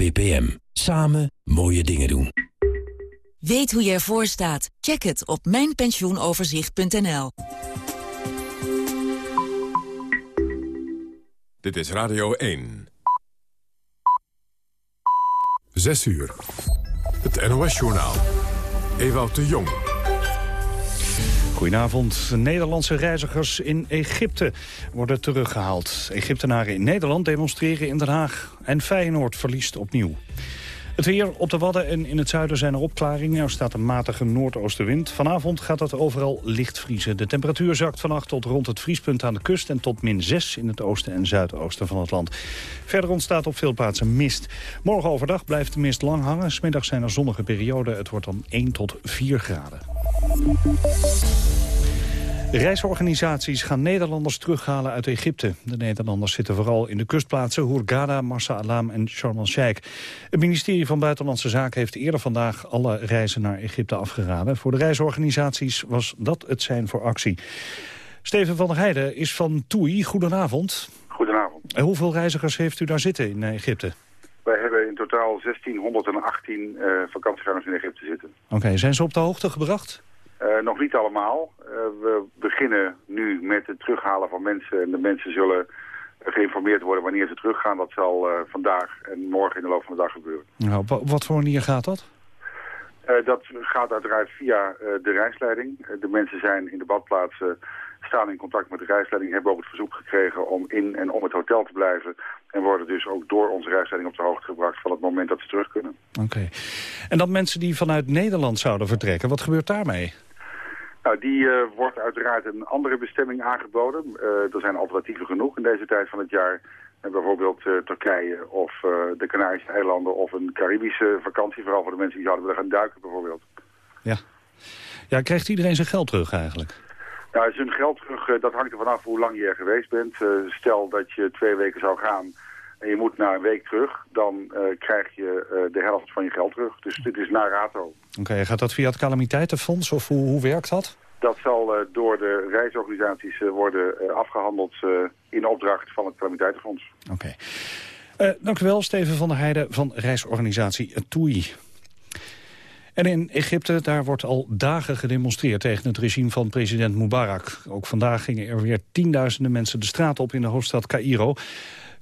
APPM. Samen mooie dingen doen. Weet hoe je ervoor staat? Check het op mijnpensioenoverzicht.nl. Dit is Radio 1. 6 uur. Het NOS-journaal. Ewout de Jong. Goedenavond. Nederlandse reizigers in Egypte worden teruggehaald. Egyptenaren in Nederland demonstreren in Den Haag. En Feyenoord verliest opnieuw. Het weer op de Wadden en in het zuiden zijn er opklaringen. Er staat een matige noordoostenwind. Vanavond gaat het overal licht vriezen. De temperatuur zakt vannacht tot rond het vriespunt aan de kust... en tot min 6 in het oosten en zuidoosten van het land. Verder ontstaat op veel plaatsen mist. Morgen overdag blijft de mist lang hangen. Smiddag zijn er zonnige perioden. Het wordt dan 1 tot 4 graden. Reisorganisaties gaan Nederlanders terughalen uit Egypte. De Nederlanders zitten vooral in de kustplaatsen Hurghada, Marsa Alam en Sharm el-Sheikh. Het ministerie van Buitenlandse Zaken heeft eerder vandaag alle reizen naar Egypte afgeraden. Voor de reisorganisaties was dat het zijn voor actie. Steven van der Heijden is van TUI. Goedenavond. Goedenavond. En hoeveel reizigers heeft u daar zitten in Egypte? Wij hebben in totaal 1618 uh, vakantiegangers in Egypte zitten. Oké, zijn ze op de hoogte gebracht? Uh, nog niet allemaal. Uh, we beginnen nu met het terughalen van mensen. En de mensen zullen geïnformeerd worden wanneer ze teruggaan. Dat zal uh, vandaag en morgen in de loop van de dag gebeuren. Nou, op wat voor manier gaat dat? dat gaat uiteraard via de reisleiding. de mensen zijn in de badplaatsen, staan in contact met de reisleiding... hebben ook het verzoek gekregen om in en om het hotel te blijven... en worden dus ook door onze reisleiding op de hoogte gebracht... van het moment dat ze terug kunnen. Oké. Okay. En dan mensen die vanuit Nederland zouden vertrekken, wat gebeurt daarmee? Nou, die uh, wordt uiteraard een andere bestemming aangeboden. Uh, er zijn alternatieven genoeg in deze tijd van het jaar. En bijvoorbeeld Turkije of de Canarische eilanden of een Caribische vakantie. Vooral voor de mensen die zouden willen gaan duiken bijvoorbeeld. Ja. ja, krijgt iedereen zijn geld terug eigenlijk? Nou, zijn geld terug, dat hangt er vanaf hoe lang je er geweest bent. stel dat je twee weken zou gaan en je moet na een week terug, dan krijg je de helft van je geld terug. Dus dit is na rato. Oké, okay, gaat dat via het calamiteitenfonds of hoe, hoe werkt dat? Dat zal uh, door de reisorganisaties worden afgehandeld in opdracht van het calamiteitenfonds. Oké. Okay. dank u wel, Steven van der Heijden van reisorganisatie TUI. En in Egypte, daar wordt al dagen gedemonstreerd tegen het regime van president Mubarak. Ook vandaag gingen er weer tienduizenden mensen de straat op in de hoofdstad Cairo.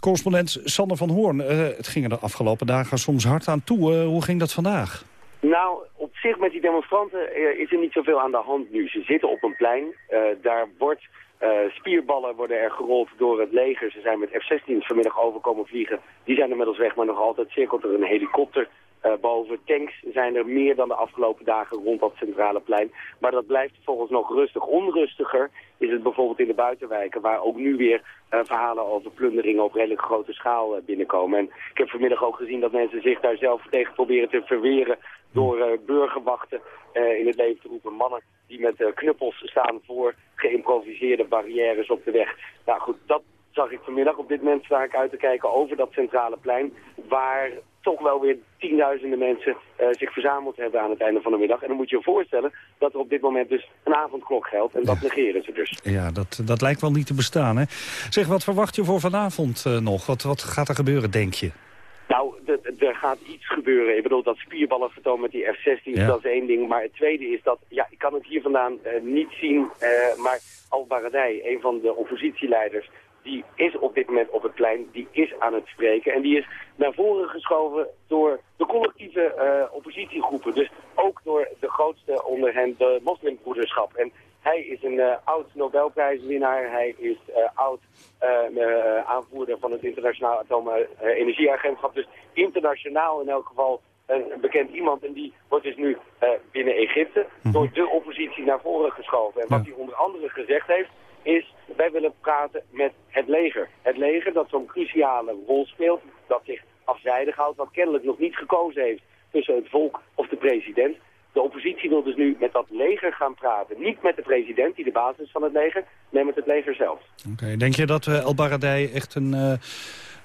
Correspondent Sander van Hoorn, het ging er de afgelopen dagen soms hard aan toe. hoe ging dat vandaag? Nou, op zich met die demonstranten uh, is er niet zoveel aan de hand nu. Ze zitten op een plein. Daar wordt spierballen worden er gerold door het leger. Ze zijn met F-16's vanmiddag overkomen vliegen. Die zijn inmiddels weg, maar nog altijd cirkelt er een helikopter uh, boven. Tanks zijn er meer dan de afgelopen dagen rond dat centrale plein. Maar dat blijft volgens nog rustig. Onrustiger is het bijvoorbeeld in de buitenwijken... waar ook nu weer uh, verhalen over plunderingen op redelijk grote schaal uh, binnenkomen. En ik heb vanmiddag ook gezien dat mensen zich daar zelf tegen proberen te verweren... door burgerwachten in het leven te roepen. Mannen die met knuppels staan voor geïmproviseerde barrières op de weg. Nou goed, dat zag ik vanmiddag. Op dit moment sta ik uit te kijken over dat centrale plein... waar toch wel weer tienduizenden mensen uh, zich verzameld hebben aan het einde van de middag. En dan moet je je voorstellen dat er op dit moment dus een avondklok geldt. En dat negeren ze dus. Ja, dat, dat lijkt wel niet te bestaan, hè? Zeg, wat verwacht je voor vanavond uh, nog? Wat, wat gaat er gebeuren, denk je? Nou, er gaat iets gebeuren. Ik bedoel, dat spierballen vertoon met die F-16, ja. dat is één ding. Maar het tweede is dat, ja, ik kan het hier vandaan uh, niet zien, maar Al-Baradei, een van de oppositieleiders, die is op dit moment op het plein, die is aan het spreken. En die is naar voren geschoven door de collectieve uh, oppositiegroepen. Dus ook door de grootste onder hen, de moslimbroederschap. En hij is een uh, oud Nobelprijswinnaar. Hij is uh, oud aanvoerder van het internationaal atoomenergieagentschap. Dus internationaal in elk geval een, een, bekend iemand. En die wordt dus nu binnen Egypte door de oppositie naar voren geschoven. En wat hij onder andere gezegd heeft is, wij willen praten met het leger. Het leger dat zo'n cruciale rol speelt, dat zich afzijdig houdt, wat kennelijk nog niet gekozen heeft tussen het volk of de president. De oppositie wil dus nu met dat leger gaan praten. Niet met de president, die de basis is van het leger, maar met het leger zelf. Oké, Denk je dat uh, El Baradei echt een, uh,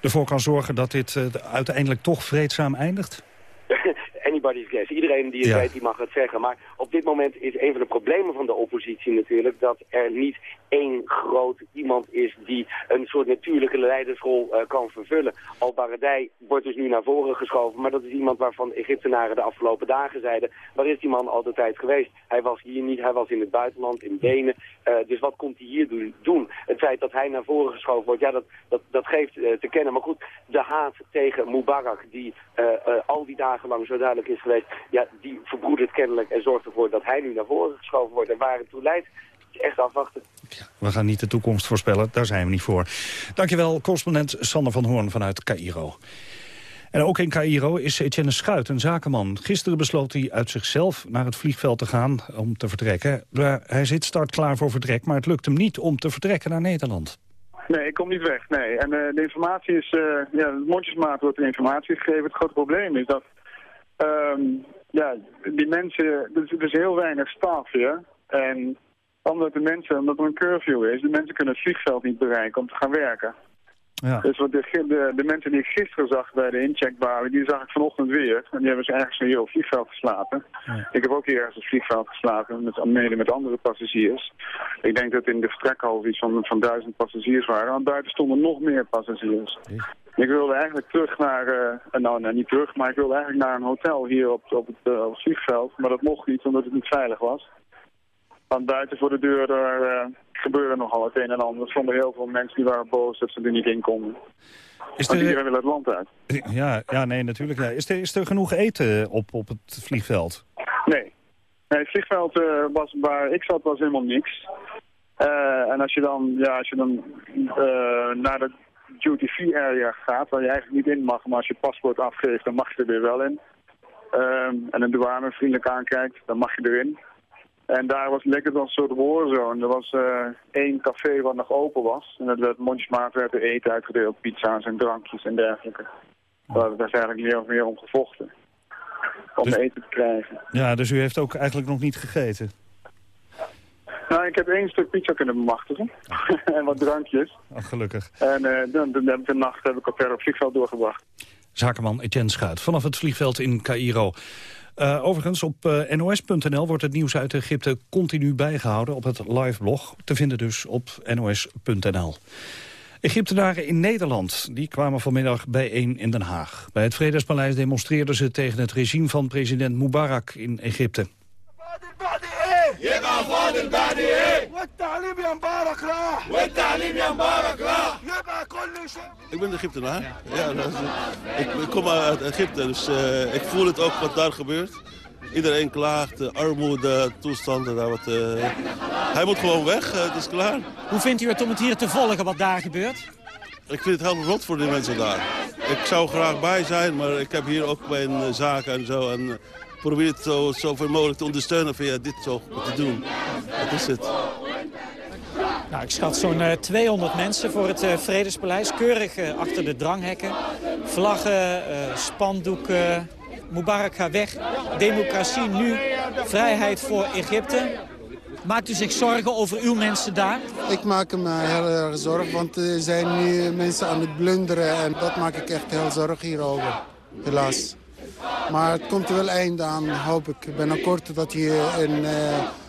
ervoor kan zorgen dat dit uh, uiteindelijk toch vreedzaam eindigt? anybody's guess. Iedereen die het weet, die mag het zeggen. Maar op dit moment is een van de problemen van de oppositie natuurlijk... dat er niet één groot iemand is die een soort natuurlijke leidersrol uh, kan vervullen. Al-Baradei wordt dus nu naar voren geschoven, maar dat is iemand waarvan Egyptenaren de afgelopen dagen zeiden... waar is die man al de tijd geweest? Hij was hier niet, hij was in het buitenland, in Wenen. Uh, dus wat komt hij hier doen? Het feit dat hij naar voren geschoven wordt, ja, dat, dat, dat geeft uh, te kennen. Maar goed, de haat tegen Mubarak, die al die dagen lang zo duidelijk is geweest... ja, die verbroedert kennelijk en zorgt ervoor dat hij nu naar voren geschoven wordt. En waar het toe leidt, echt afwachten. Ja, we gaan niet de toekomst voorspellen, daar zijn we niet voor. Dankjewel, correspondent Sander van Hoorn vanuit Cairo. En ook in Cairo is Etienne Schuit, een zakenman. Gisteren besloot hij uit zichzelf naar het vliegveld te gaan om te vertrekken. Hij zit start klaar voor vertrek, maar het lukt hem niet om te vertrekken naar Nederland. Nee, ik kom niet weg, nee. En uh, de informatie is, uh, ja, de mondjesmaat wordt de informatie gegeven. Het grote probleem is dat, um, ja, die mensen, er is, heel weinig staf hier. En omdat de mensen, omdat er een curfew is, de mensen kunnen het vliegveld niet bereiken om te gaan werken. Ja. Dus wat de, de, de, mensen die ik gisteren zag bij de incheckbalie, die zag ik vanochtend weer. En die hebben ze ergens hier op het vliegveld geslapen. Ik heb ook hier ergens op het vliegveld geslapen, met, mede met andere passagiers. Ik denk dat in de vertrekhal iets van, van duizend passagiers waren. En buiten stonden nog meer passagiers. Ik wilde eigenlijk terug naar, uh, nou, nou, niet terug, maar ik wilde eigenlijk naar een hotel hier op, op, het, uh, op het vliegveld. Maar dat mocht niet, omdat het niet veilig was. Want buiten voor de deur daar, uh, gebeurde nogal het een en ander. Er stonden heel veel mensen die waren boos dat ze er niet in konden. Is er... iedereen wil het land uit. Ja, ja nee, natuurlijk. Ja. Is, er, is er genoeg eten op, op het vliegveld? Nee. nee het vliegveld uh, was, waar ik zat was helemaal niks. Uh, en als je dan, ja, als je dan naar de duty-free area gaat, waar je eigenlijk niet in mag, maar als je paspoort afgeeft, dan mag je er weer wel in. Ehm, en een douane vriendelijk aankijkt, dan mag je erin. En daar was lekker een soort warzone. Er was uh, één café wat nog open was. En dat werd mondjesmaat werd er eten uitgedeeld, pizza's en drankjes en dergelijke. Daar is eigenlijk meer of meer om gevochten. Om dus, eten te krijgen. Ja, dus u heeft ook eigenlijk nog niet gegeten? Nou, ik heb één stuk pizza kunnen bemachtigen. en wat drankjes. Oh, gelukkig. En uh, dan, dan heb ik de nacht heb ik op op vliegveld doorgebracht. Zakenman Etienne Schuit vanaf het vliegveld in Cairo. Uh, overigens, op uh, eh, nos.nl wordt het nieuws uit Egypte continu bijgehouden op het liveblog. Te vinden dus op nos.nl. Egyptenaren in Nederland die kwamen vanmiddag bijeen in Den Haag. Bij het Vredespaleis demonstreerden ze tegen het regime van president Mubarak in Egypte. يبقى فاضل بعد ايه والتعليم يا مبارك راح والتعليم يا مبارك راح يبقى كل شيء Ik ben Egyptenaar. Ja, is, ik, ik, kom uit Egypte, dus uh, ik voel het ook wat daar gebeurt. Iedereen klaagt, uh, armoede, toestanden. Daar wat, uh, hij moet gewoon weg, het is klaar. Hoe vindt u het om het hier te volgen wat daar gebeurt? Ik vind het heel rot voor die mensen daar. Ik zou graag bij zijn, maar ik heb hier ook mijn zaken en zo. En probeer het zo, zoveel mogelijk te ondersteunen via dit zo te doen. Dat is het. Nou, ik schat zo'n 200 eh, mensen voor het uh, Vredespaleis. Keurig uh, achter de dranghekken. Vlaggen, spandoeken. Mubarak gaat weg. Democratie nu. Vrijheid voor Egypte. Maakt u zich zorgen over uw mensen daar? Ik maak me heel erg zorgen, want er zijn nu mensen aan het blunderen. En dat maak ik echt heel zorg hierover. Helaas. Maar het komt er wel eind aan, hoop ik. Binnenkort dat hier een uh,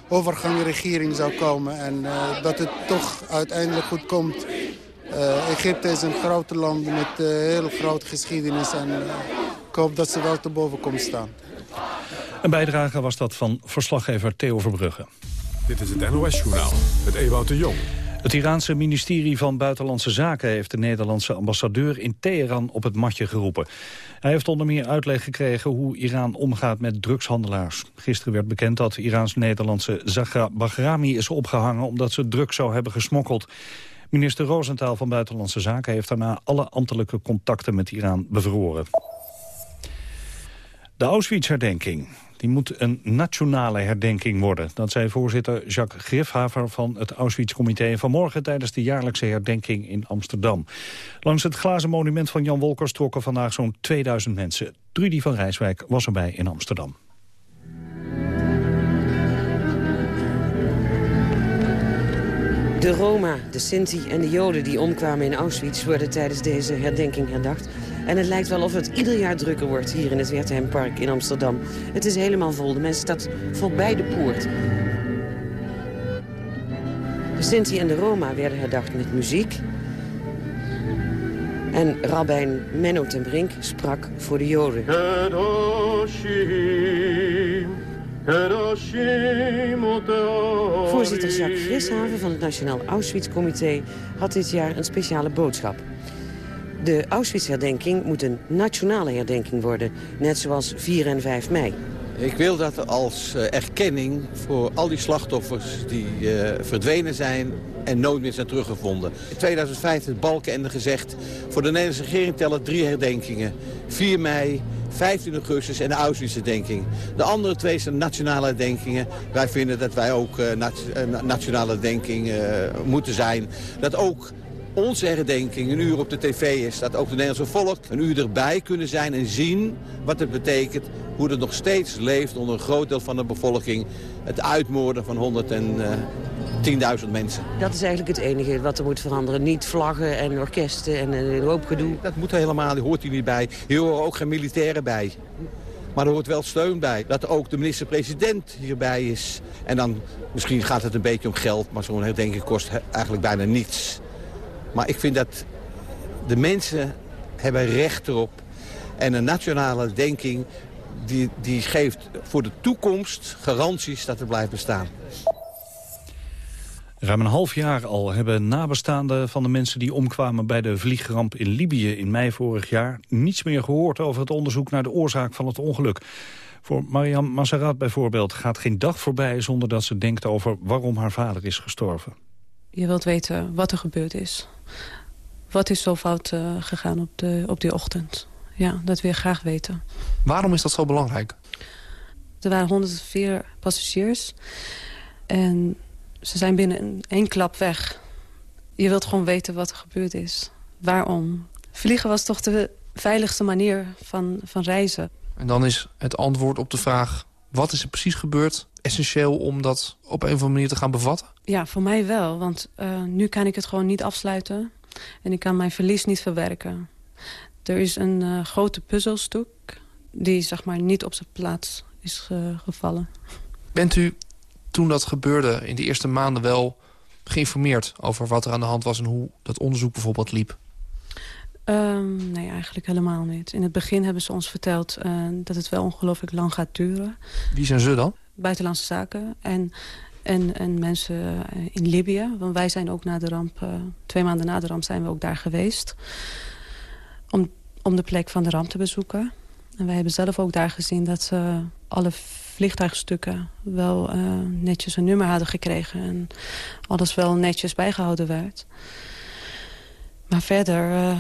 overgangsregering zou komen. En uh, dat het toch uiteindelijk goed komt. Uh, Egypte is een groot land met uh, heel grote geschiedenis. En ik hoop dat ze wel te boven komt staan. Een bijdrage was dat van verslaggever Theo Verbrugge. Dit is het NOS-journaal met Ewout de Jong. Het Iraanse ministerie van Buitenlandse Zaken heeft de Nederlandse ambassadeur in Teheran op het matje geroepen. Hij heeft onder meer uitleg gekregen hoe Iran omgaat met drugshandelaars. Gisteren werd bekend dat Iraans-Nederlandse Zahra Bahrami is opgehangen omdat ze drugs zou hebben gesmokkeld. Minister Rosenthal van Buitenlandse Zaken heeft daarna alle ambtelijke contacten met Iran bevroren. De Auschwitz-herdenking die moet een nationale herdenking worden. Dat zei voorzitter Jacques Grifhaver van het Auschwitz-comité vanmorgen tijdens de jaarlijkse herdenking in Amsterdam. Langs het glazen monument van Jan Wolkers trokken vandaag zo'n 2000 mensen. Trudy van Rijswijk was erbij in Amsterdam. De Roma, de Sinti en de Joden die omkwamen in Auschwitz... worden tijdens deze herdenking herdacht. En het lijkt wel of het ieder jaar drukker wordt hier in het Wertheimpark in Amsterdam. Het is helemaal vol. De mensen staat vol bij de poort. De Sinti en de Roma werden herdacht met muziek. En rabbijn Menno ten Brink sprak voor de Joden. Voorzitter Jacques Grishaven van het Nationaal Auschwitz-comité had dit jaar een speciale boodschap. De Auschwitz-herdenking moet een nationale herdenking worden, net zoals 4 en 5 mei. Ik wil dat als eh, erkenning voor al die slachtoffers die uh, verdwenen zijn en nooit meer zijn teruggevonden. In 2005 heeft Balkenende gezegd, voor de Nederlandse regering tellen drie herdenkingen. 4 mei, 15 augustus en de Auschwitz-herdenking. De andere twee zijn nationale herdenkingen. Wij vinden dat wij ook uh, nationale herdenking moeten zijn. Dat ook onze herdenking een uur op de tv is. Dat ook de Nederlandse volk een uur erbij kunnen zijn en zien wat het betekent. Hoe het nog steeds leeft onder een groot deel van de bevolking. Het uitmoorden van 110.000 mensen. Dat is eigenlijk het enige wat er moet veranderen. Niet vlaggen en orkesten en een hoop gedoe. Dat moet helemaal, die hoort hier niet bij. Hier horen ook geen militairen bij. Maar er hoort wel steun bij. Dat ook de minister-president hierbij is. En dan misschien gaat het een beetje om geld. Maar zo'n herdenking kost eigenlijk bijna niets. Maar ik vind dat de mensen hebben recht erop. En een nationale denking die, die geeft voor de toekomst garanties dat het blijft bestaan. Ruim een half jaar al hebben nabestaanden van de mensen die omkwamen bij de vliegramp in Libië in mei vorig jaar niets meer gehoord over het onderzoek naar de oorzaak van het ongeluk. Voor Mariam Massarat bijvoorbeeld gaat geen dag voorbij zonder dat ze denkt over waarom haar vader is gestorven. Je wilt weten wat er gebeurd is. Wat is zo fout uh, gegaan op, de, op die ochtend? Ja, dat wil je graag weten. Waarom is dat zo belangrijk? Er waren 104 passagiers. En ze zijn binnen één klap weg. Je wilt gewoon weten wat er gebeurd is. Waarom? Vliegen was toch de veiligste manier van, van reizen. En dan is het antwoord op de vraag... wat is er precies gebeurd essentieel om dat op een of andere manier te gaan bevatten? Ja, voor mij wel. Want uh, nu kan ik het gewoon niet afsluiten. En ik kan mijn verlies niet verwerken. Er is een uh, grote puzzelstuk die zeg maar, niet op zijn plaats is uh, gevallen. Bent u toen dat gebeurde in de eerste maanden wel geïnformeerd... over wat er aan de hand was en hoe dat onderzoek bijvoorbeeld liep? Um, nee, eigenlijk helemaal niet. In het begin hebben ze ons verteld uh, dat het wel ongelooflijk lang gaat duren. Wie zijn ze dan? Buitenlandse zaken en, en, en mensen in Libië. Want wij zijn ook na de ramp, uh, twee maanden na de ramp zijn we ook daar geweest. Om, om de plek van de ramp te bezoeken. En wij hebben zelf ook daar gezien dat ze alle vliegtuigstukken wel netjes een nummer hadden gekregen. En alles wel netjes bijgehouden werd. Maar verder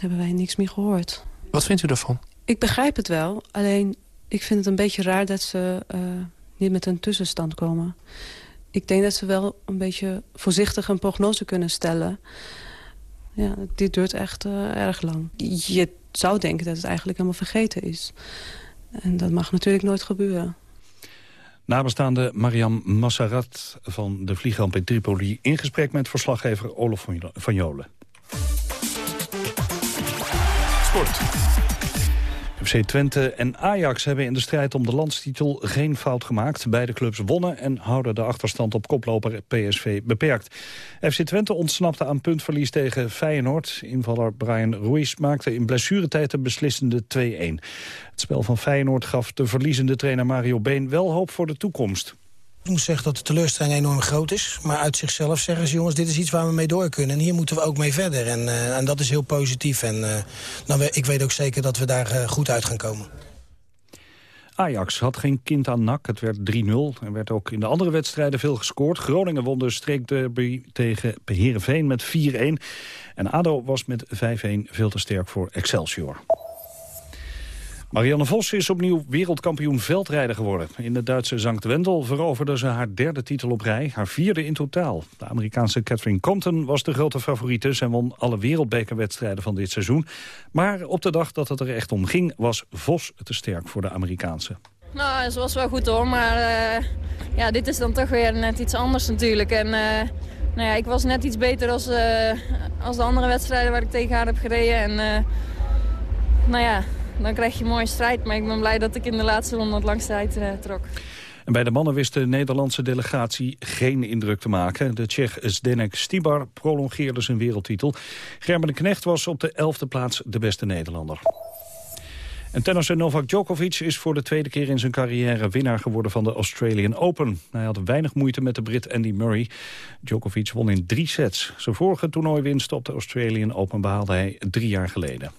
hebben wij niks meer gehoord. Wat vindt u daarvan? Ik begrijp het wel. Alleen ik vind het een beetje raar dat ze uh, niet met een tussenstand komen. Ik denk dat ze wel een beetje voorzichtig een prognose kunnen stellen. Ja, dit duurt echt uh, erg lang. Je zou denken dat het eigenlijk helemaal vergeten is. En dat mag natuurlijk nooit gebeuren. Nabestaande Mariam Massarat van de vliegramp in Tripoli... in gesprek met verslaggever Olof van Jolen. FC Twente en Ajax hebben in de strijd om de landstitel geen fout gemaakt. Beide clubs wonnen en houden de achterstand op koploper PSV beperkt. FC Twente ontsnapte aan puntverlies tegen Feyenoord. Invaller Brian Ruiz maakte in blessuretijd de beslissende 2-1. Het spel van Feyenoord gaf de verliezende trainer Mario Been wel hoop voor de toekomst. Ik moet zeggen dat de teleurstelling enorm groot is. Maar uit zichzelf zeggen ze, jongens, dit is iets waar we mee door kunnen. En hier moeten we ook mee verder. En, uh, en dat is heel positief. En uh, nou, ik weet ook zeker dat we daar uh, goed uit gaan komen. Ajax had geen kind aan nak. Het werd 3-0. Er werd ook in de andere wedstrijden veel gescoord. Groningen won de streekderby tegen Heerenveen met 4-1. En ADO was met 5-1 veel te sterk voor Excelsior. Marianne Vos is opnieuw wereldkampioen veldrijder geworden. In de Duitse Zankt Wendel veroverde ze haar derde titel op rij, haar vierde in totaal. De Amerikaanse Catherine Compton was de grote favoriete. Zij won alle wereldbekerwedstrijden van dit seizoen. Maar op de dag dat het er echt om ging, was Vos te sterk voor de Amerikaanse. Nou, ze was wel goed hoor, maar uh, ja, dit is dan toch weer net iets anders natuurlijk. En uh, nou ja, ik was net iets beter als, uh, als de andere wedstrijden waar ik tegen haar heb gereden. En nou ja, dan krijg je een mooie strijd. Maar ik ben blij dat ik in de laatste ronde het langste uit uh, trok. En bij de mannen wist de Nederlandse delegatie geen indruk te maken. De Tsjech Zdenek Stibar prolongeerde zijn wereldtitel. Gerben de Knecht was op de elfde plaats de beste Nederlander. En tennisser Novak Djokovic is voor de tweede keer in zijn carrière winnaar geworden van de Australian Open. Hij had weinig moeite met de Brit Andy Murray. Djokovic won in drie sets. Zijn vorige toernooiwinst op de Australian Open behaalde hij drie jaar geleden.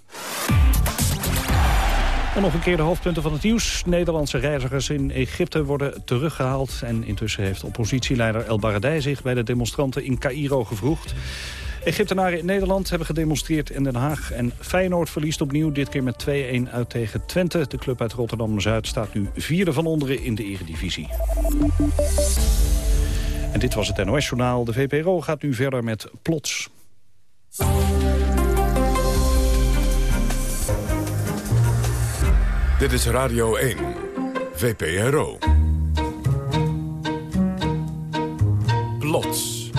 En nog een keer de hoofdpunten van het nieuws. Nederlandse reizigers in Egypte worden teruggehaald. En intussen heeft oppositieleider El Baradei zich bij de demonstranten in Cairo gevroegd. Egyptenaren in Nederland hebben gedemonstreerd in Den Haag. En Feyenoord verliest opnieuw, dit keer met 2-1 uit tegen Twente. De club uit Rotterdam-Zuid staat nu vierde van onderen in de eredivisie. En dit was het NOS-journaal. De VPRO gaat nu verder met Plots. Dit is Radio 1, VPRO. Plots.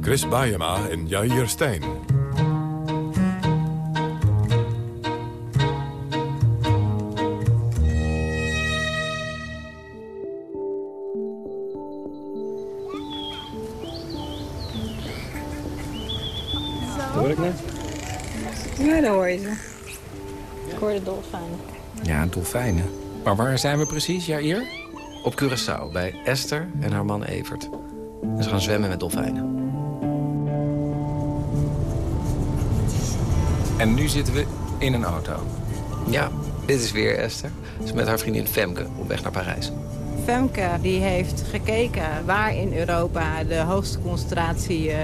Chris Baiema en Jair Stijn. Ja, daar hoor je ze. Ik hoor de dolfijnen. Ja, dolfijnen. Maar waar zijn we precies, Jair? Op Curaçao, bij Esther en haar man Evert. En ze gaan zwemmen met dolfijnen. En nu zitten we in een auto. Ja, dit is weer Esther. Ze is met haar vriendin Femke op weg naar Parijs. Femke die heeft gekeken waar in Europa de hoogste concentratie uh,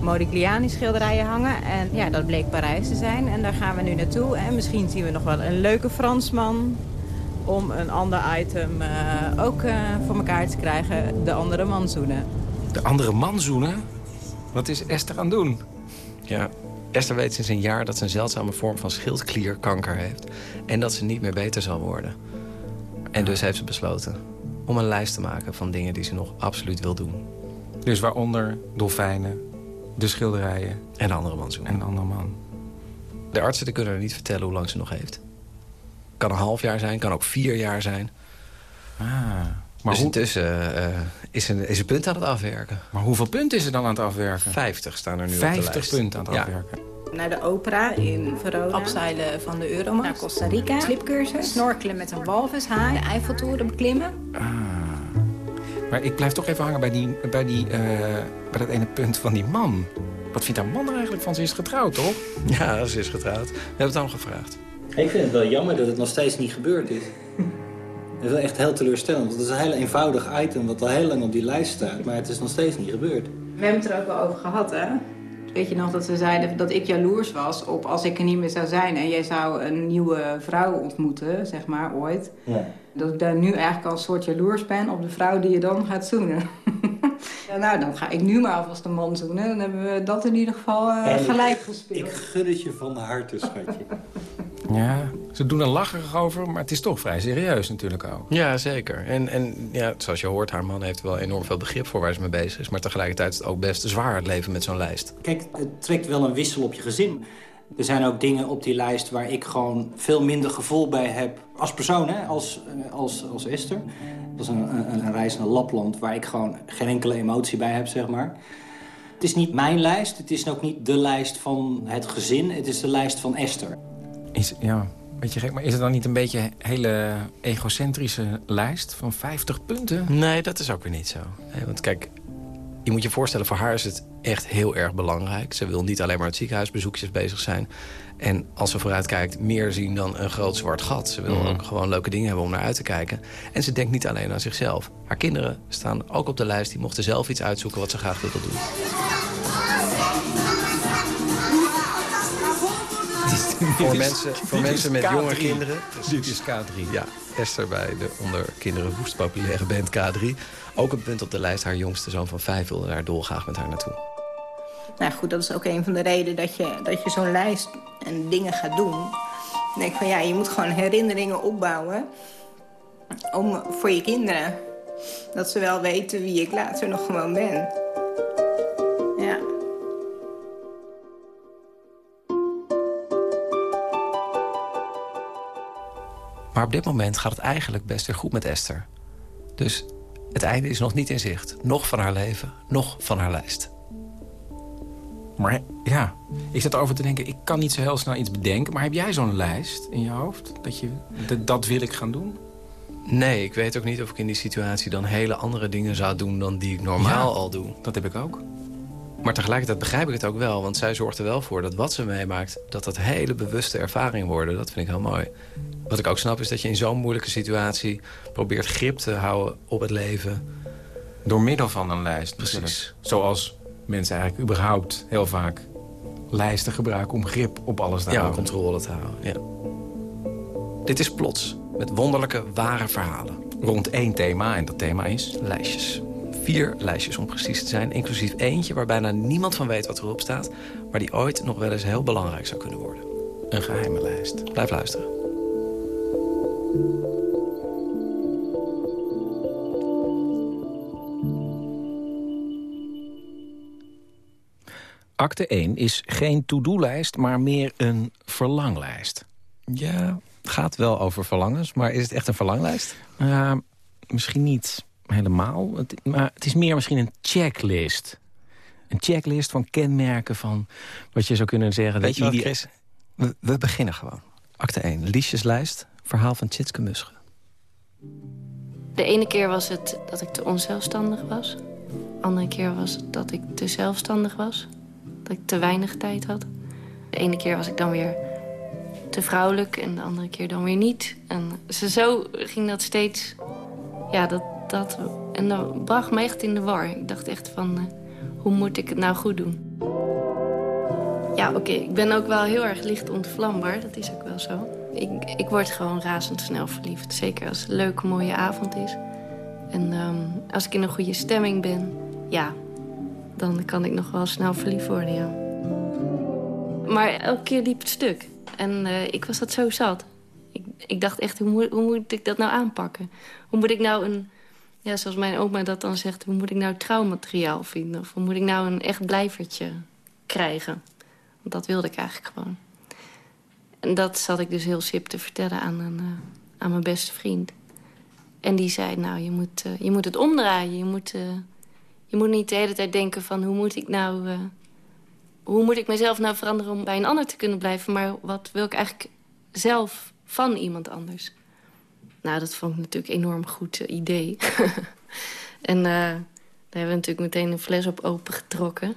Modigliani-schilderijen hangen. En ja, dat bleek Parijs te zijn. En daar gaan we nu naartoe. En misschien zien we nog wel een leuke Fransman om een ander item uh, ook uh, voor elkaar te krijgen. De andere man zoenen. De andere man zoenen? Wat is Esther aan het doen? Ja, Esther weet sinds een jaar dat ze een zeldzame vorm van schildklierkanker heeft. En dat ze niet meer beter zal worden. En dus heeft ze besloten om een lijst te maken van dingen die ze nog absoluut wil doen. Dus waaronder dolfijnen, de schilderijen... En andere man zoeken. En een andere man. De artsen die kunnen er niet vertellen hoe lang ze nog heeft. Kan een half jaar zijn, kan ook vier jaar zijn. Ah, maar dus hoe... intussen uh, is, een, is een punt aan het afwerken. Maar hoeveel punten is er dan aan het afwerken? 50 staan er nu 50 op de lijst. punten aan het ja. afwerken. Naar de opera in Verona. Afzeilen van de Euromast. Naar Costa Rica. Slipcursus. Snorkelen met een walvishaai. De Eiffeltoren beklimmen. Ah. Maar ik blijf toch even hangen bij, die, bij, die, uh, bij dat ene punt van die man. Wat vindt haar man er eigenlijk van? Ze is getrouwd, toch? Ja, ze is getrouwd. We hebben het dan gevraagd. Ik vind het wel jammer dat het nog steeds niet gebeurd is. Het is wel echt heel teleurstellend. Want het is een heel eenvoudig item wat al heel lang op die lijst staat. Maar het is nog steeds niet gebeurd. We hebben het er ook wel over gehad, hè? Weet je nog dat ze zeiden dat ik jaloers was op als ik er niet meer zou zijn... en jij zou een nieuwe vrouw ontmoeten, zeg maar, ooit. Ja. Dat ik daar nu eigenlijk al een soort jaloers ben op de vrouw die je dan gaat zoenen. ja, nou, dan ga ik nu maar alvast een man zoenen. Dan hebben we dat in ieder geval uh, gelijk gespeeld. Ik gun het je van harte, schatje. Ja, ze doen er lacherig over, maar het is toch vrij serieus natuurlijk ook. Ja, zeker. En, en ja, zoals je hoort, haar man heeft wel enorm veel begrip voor waar ze mee bezig is. Maar tegelijkertijd is het ook best zwaar het leven met zo'n lijst. Kijk, het trekt wel een wissel op je gezin. Er zijn ook dingen op die lijst waar ik gewoon veel minder gevoel bij heb. Als persoon, hè? Als, als, als Esther. Dat is een, een, een reis naar Lapland waar ik gewoon geen enkele emotie bij heb, zeg maar. Het is niet mijn lijst, het is ook niet de lijst van het gezin. Het is de lijst van Esther. Is, ja, beetje gek, maar is het dan niet een beetje een hele egocentrische lijst van 50 punten? Nee, dat is ook weer niet zo. Nee, want kijk, je moet je voorstellen, voor haar is het echt heel erg belangrijk. Ze wil niet alleen maar het ziekenhuisbezoekjes bezig zijn. En als ze vooruitkijkt, meer zien dan een groot zwart gat. Ze wil Mhm. ook gewoon leuke dingen hebben om naar uit te kijken. En ze denkt niet alleen aan zichzelf. Haar kinderen staan ook op de lijst. Die mochten zelf iets uitzoeken wat ze graag wilden doen. Voor mensen, voor mensen met jonge K3. kinderen. Dit is K3. Ja, Esther bij de onder kinderen woest populaire band K3. Ook een punt op de lijst. Haar jongste zoon van vijf wilde daar dolgraag met haar naartoe. Nou goed, dat is ook een van de redenen dat je, dat je zo'n lijst en dingen gaat doen. Dan denk ik van ja, je moet gewoon herinneringen opbouwen om, voor je kinderen. Dat ze wel weten wie ik later nog gewoon ben. Maar op dit moment gaat het eigenlijk best weer goed met Esther. Dus het einde is nog niet in zicht. Nog van haar leven, nog van haar lijst. Maar ja, ik zat erover te denken, ik kan niet zo heel snel iets bedenken. Maar heb jij zo'n lijst in je hoofd? Dat, je, dat, dat wil ik gaan doen? Nee, ik weet ook niet of ik in die situatie dan hele andere dingen zou doen... dan die ik normaal al doe. Dat heb ik ook. Maar tegelijkertijd begrijp ik het ook wel. Want zij zorgt er wel voor dat wat ze meemaakt... dat dat hele bewuste ervaringen worden. Dat vind ik heel mooi. Wat ik ook snap is dat je in zo'n moeilijke situatie... probeert grip te houden op het leven. Door middel van een lijst. Precies. Zoals mensen eigenlijk überhaupt heel vaak lijsten gebruiken... om grip op alles te ja, houden. controle te houden. Ja. Dit is Plots, met wonderlijke, ware verhalen. Rond één thema, en dat thema is? Lijstjes. Vier lijstjes om precies te zijn, inclusief eentje... waar bijna niemand van weet wat erop staat... maar die ooit nog wel eens heel belangrijk zou kunnen worden. Een geheime lijst. Blijf luisteren. Acte 1 is geen to-do-lijst, maar meer een verlanglijst. Ja, gaat wel over verlangens, maar is het echt een verlanglijst? Uh, misschien niet helemaal, het, maar het is meer misschien een checklist. Een checklist van kenmerken van wat je zou kunnen zeggen... Weet je wat, Chris? We, we, beginnen gewoon. Acte 1, Liesjeslijst, verhaal van Tjitske Musche. De ene keer was het dat ik te onzelfstandig was. De andere keer was het dat ik te zelfstandig was. Dat ik te weinig tijd had. De ene keer was ik dan weer te vrouwelijk en de andere keer dan weer niet. En zo ging dat steeds... Ja, dat, dat, en dat bracht me echt in de war. Ik dacht echt van, uh, hoe moet ik het nou goed doen? Ja, oké, ik ben ook wel heel erg licht ontvlambaar. Dat is ook wel zo. Ik, ik word gewoon razendsnel verliefd. Zeker als het een leuke, mooie avond is. En um, als ik in een goede stemming ben, ja, dan kan ik nog wel snel verliefd worden, ja. Maar elke keer liep het stuk. En uh, ik was dat zo zat. Ik, ik dacht echt, hoe moet, hoe moet ik dat nou aanpakken? Hoe moet ik nou een... Ja, zoals mijn oma dat dan zegt, hoe moet ik nou trouwmateriaal vinden? Of hoe moet ik nou een echt blijvertje krijgen? Want dat wilde ik eigenlijk gewoon. En dat zat ik dus heel sip te vertellen aan, een, uh, aan mijn beste vriend. En die zei, nou, je moet, uh, je moet het omdraaien. Je moet, uh, je moet niet de hele tijd denken van, hoe moet ik nou... hoe moet ik mezelf nou veranderen om bij een ander te kunnen blijven? Maar wat wil ik eigenlijk zelf van iemand anders? Nou, dat vond ik natuurlijk een enorm goed idee. en daar hebben we natuurlijk meteen een fles op opengetrokken.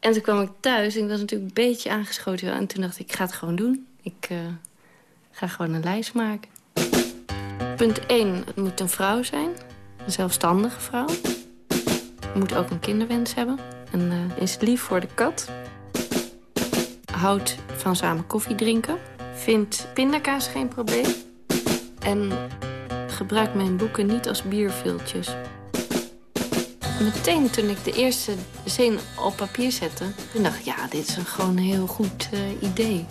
En toen kwam ik thuis en ik was natuurlijk een beetje aangeschoten. En toen dacht ik, ik ga het gewoon doen. Ik uh, ga gewoon een lijst maken. Punt 1, het moet een vrouw zijn. Een zelfstandige vrouw. Moet ook een kinderwens hebben. En uh, is lief voor de kat. Houdt van samen koffie drinken. Vindt pindakaas geen probleem. En gebruik mijn boeken niet als bierviltjes. Meteen toen ik de eerste zin op papier zette... toen dacht ik, ja, dit is een gewoon heel goed uh, idee.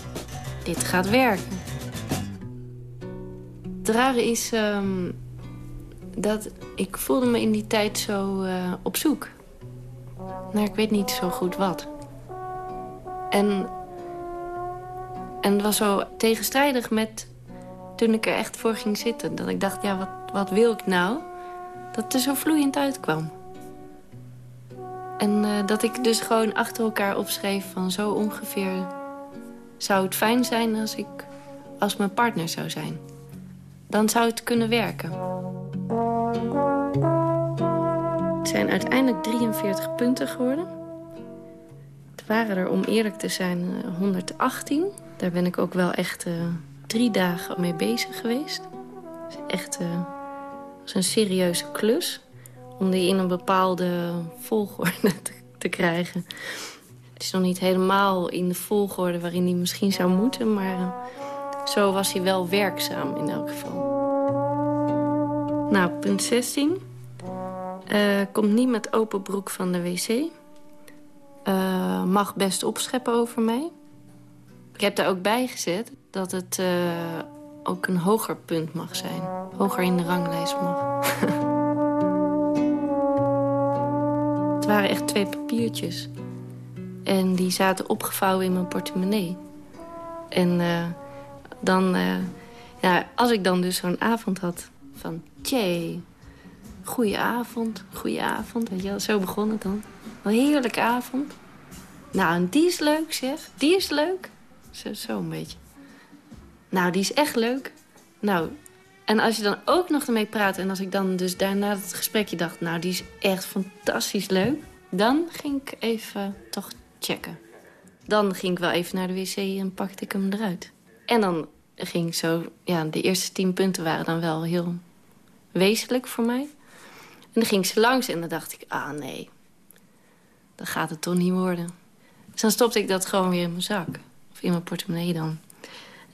Dit gaat werken. Het rare is um, dat ik voelde me in die tijd zo uh, op zoek. Nou, ik weet niet zo goed wat. En, en het was zo tegenstrijdig met toen ik er echt voor ging zitten. Dat ik dacht, ja, wat, wat wil ik nou? Dat het er zo vloeiend uitkwam. En uh, dat ik dus gewoon achter elkaar opschreef van zo ongeveer... zou het fijn zijn als ik als mijn partner zou zijn. Dan zou het kunnen werken. Het zijn uiteindelijk 43 punten geworden. Het waren er, om eerlijk te zijn, 118. Daar ben ik ook wel echt uh, drie dagen mee bezig geweest. Echt uh, was een serieuze klus om die in een bepaalde volgorde te, krijgen. Het is nog niet helemaal in de volgorde waarin die misschien zou moeten... maar uh, zo was hij wel werkzaam in elk geval. Nou, punt 16. Uh, komt niet met open broek van de wc. Uh, mag best opscheppen over mij. Ik heb daar ook bij gezet dat het ook een hoger punt mag zijn. Hoger in de ranglijst mag. waren echt twee papiertjes. En die zaten opgevouwen in mijn portemonnee. En uh, dan... Uh, Ja, als ik dan dus zo'n avond had van... Tjee, goeie avond, goeie avond. Weet je wel, zo begon het dan. Een heerlijke avond. Nou, en die is leuk, zeg. Die is leuk. Zo, zo een beetje. Nou, die is echt leuk. Nou, en als je dan ook nog ermee praat... en als ik dan dus daarna het gesprekje dacht... nou, die is echt fantastisch leuk... dan ging ik even toch checken. Dan ging ik wel even naar de wc en pakte ik hem eruit. En dan ging zo... Ja, de eerste tien punten waren dan wel heel wezenlijk voor mij. En dan ging ze langs en dan dacht ik... ah, nee, dat gaat het toch niet worden. Dus dan stopte ik dat gewoon weer in mijn zak. Of in mijn portemonnee dan.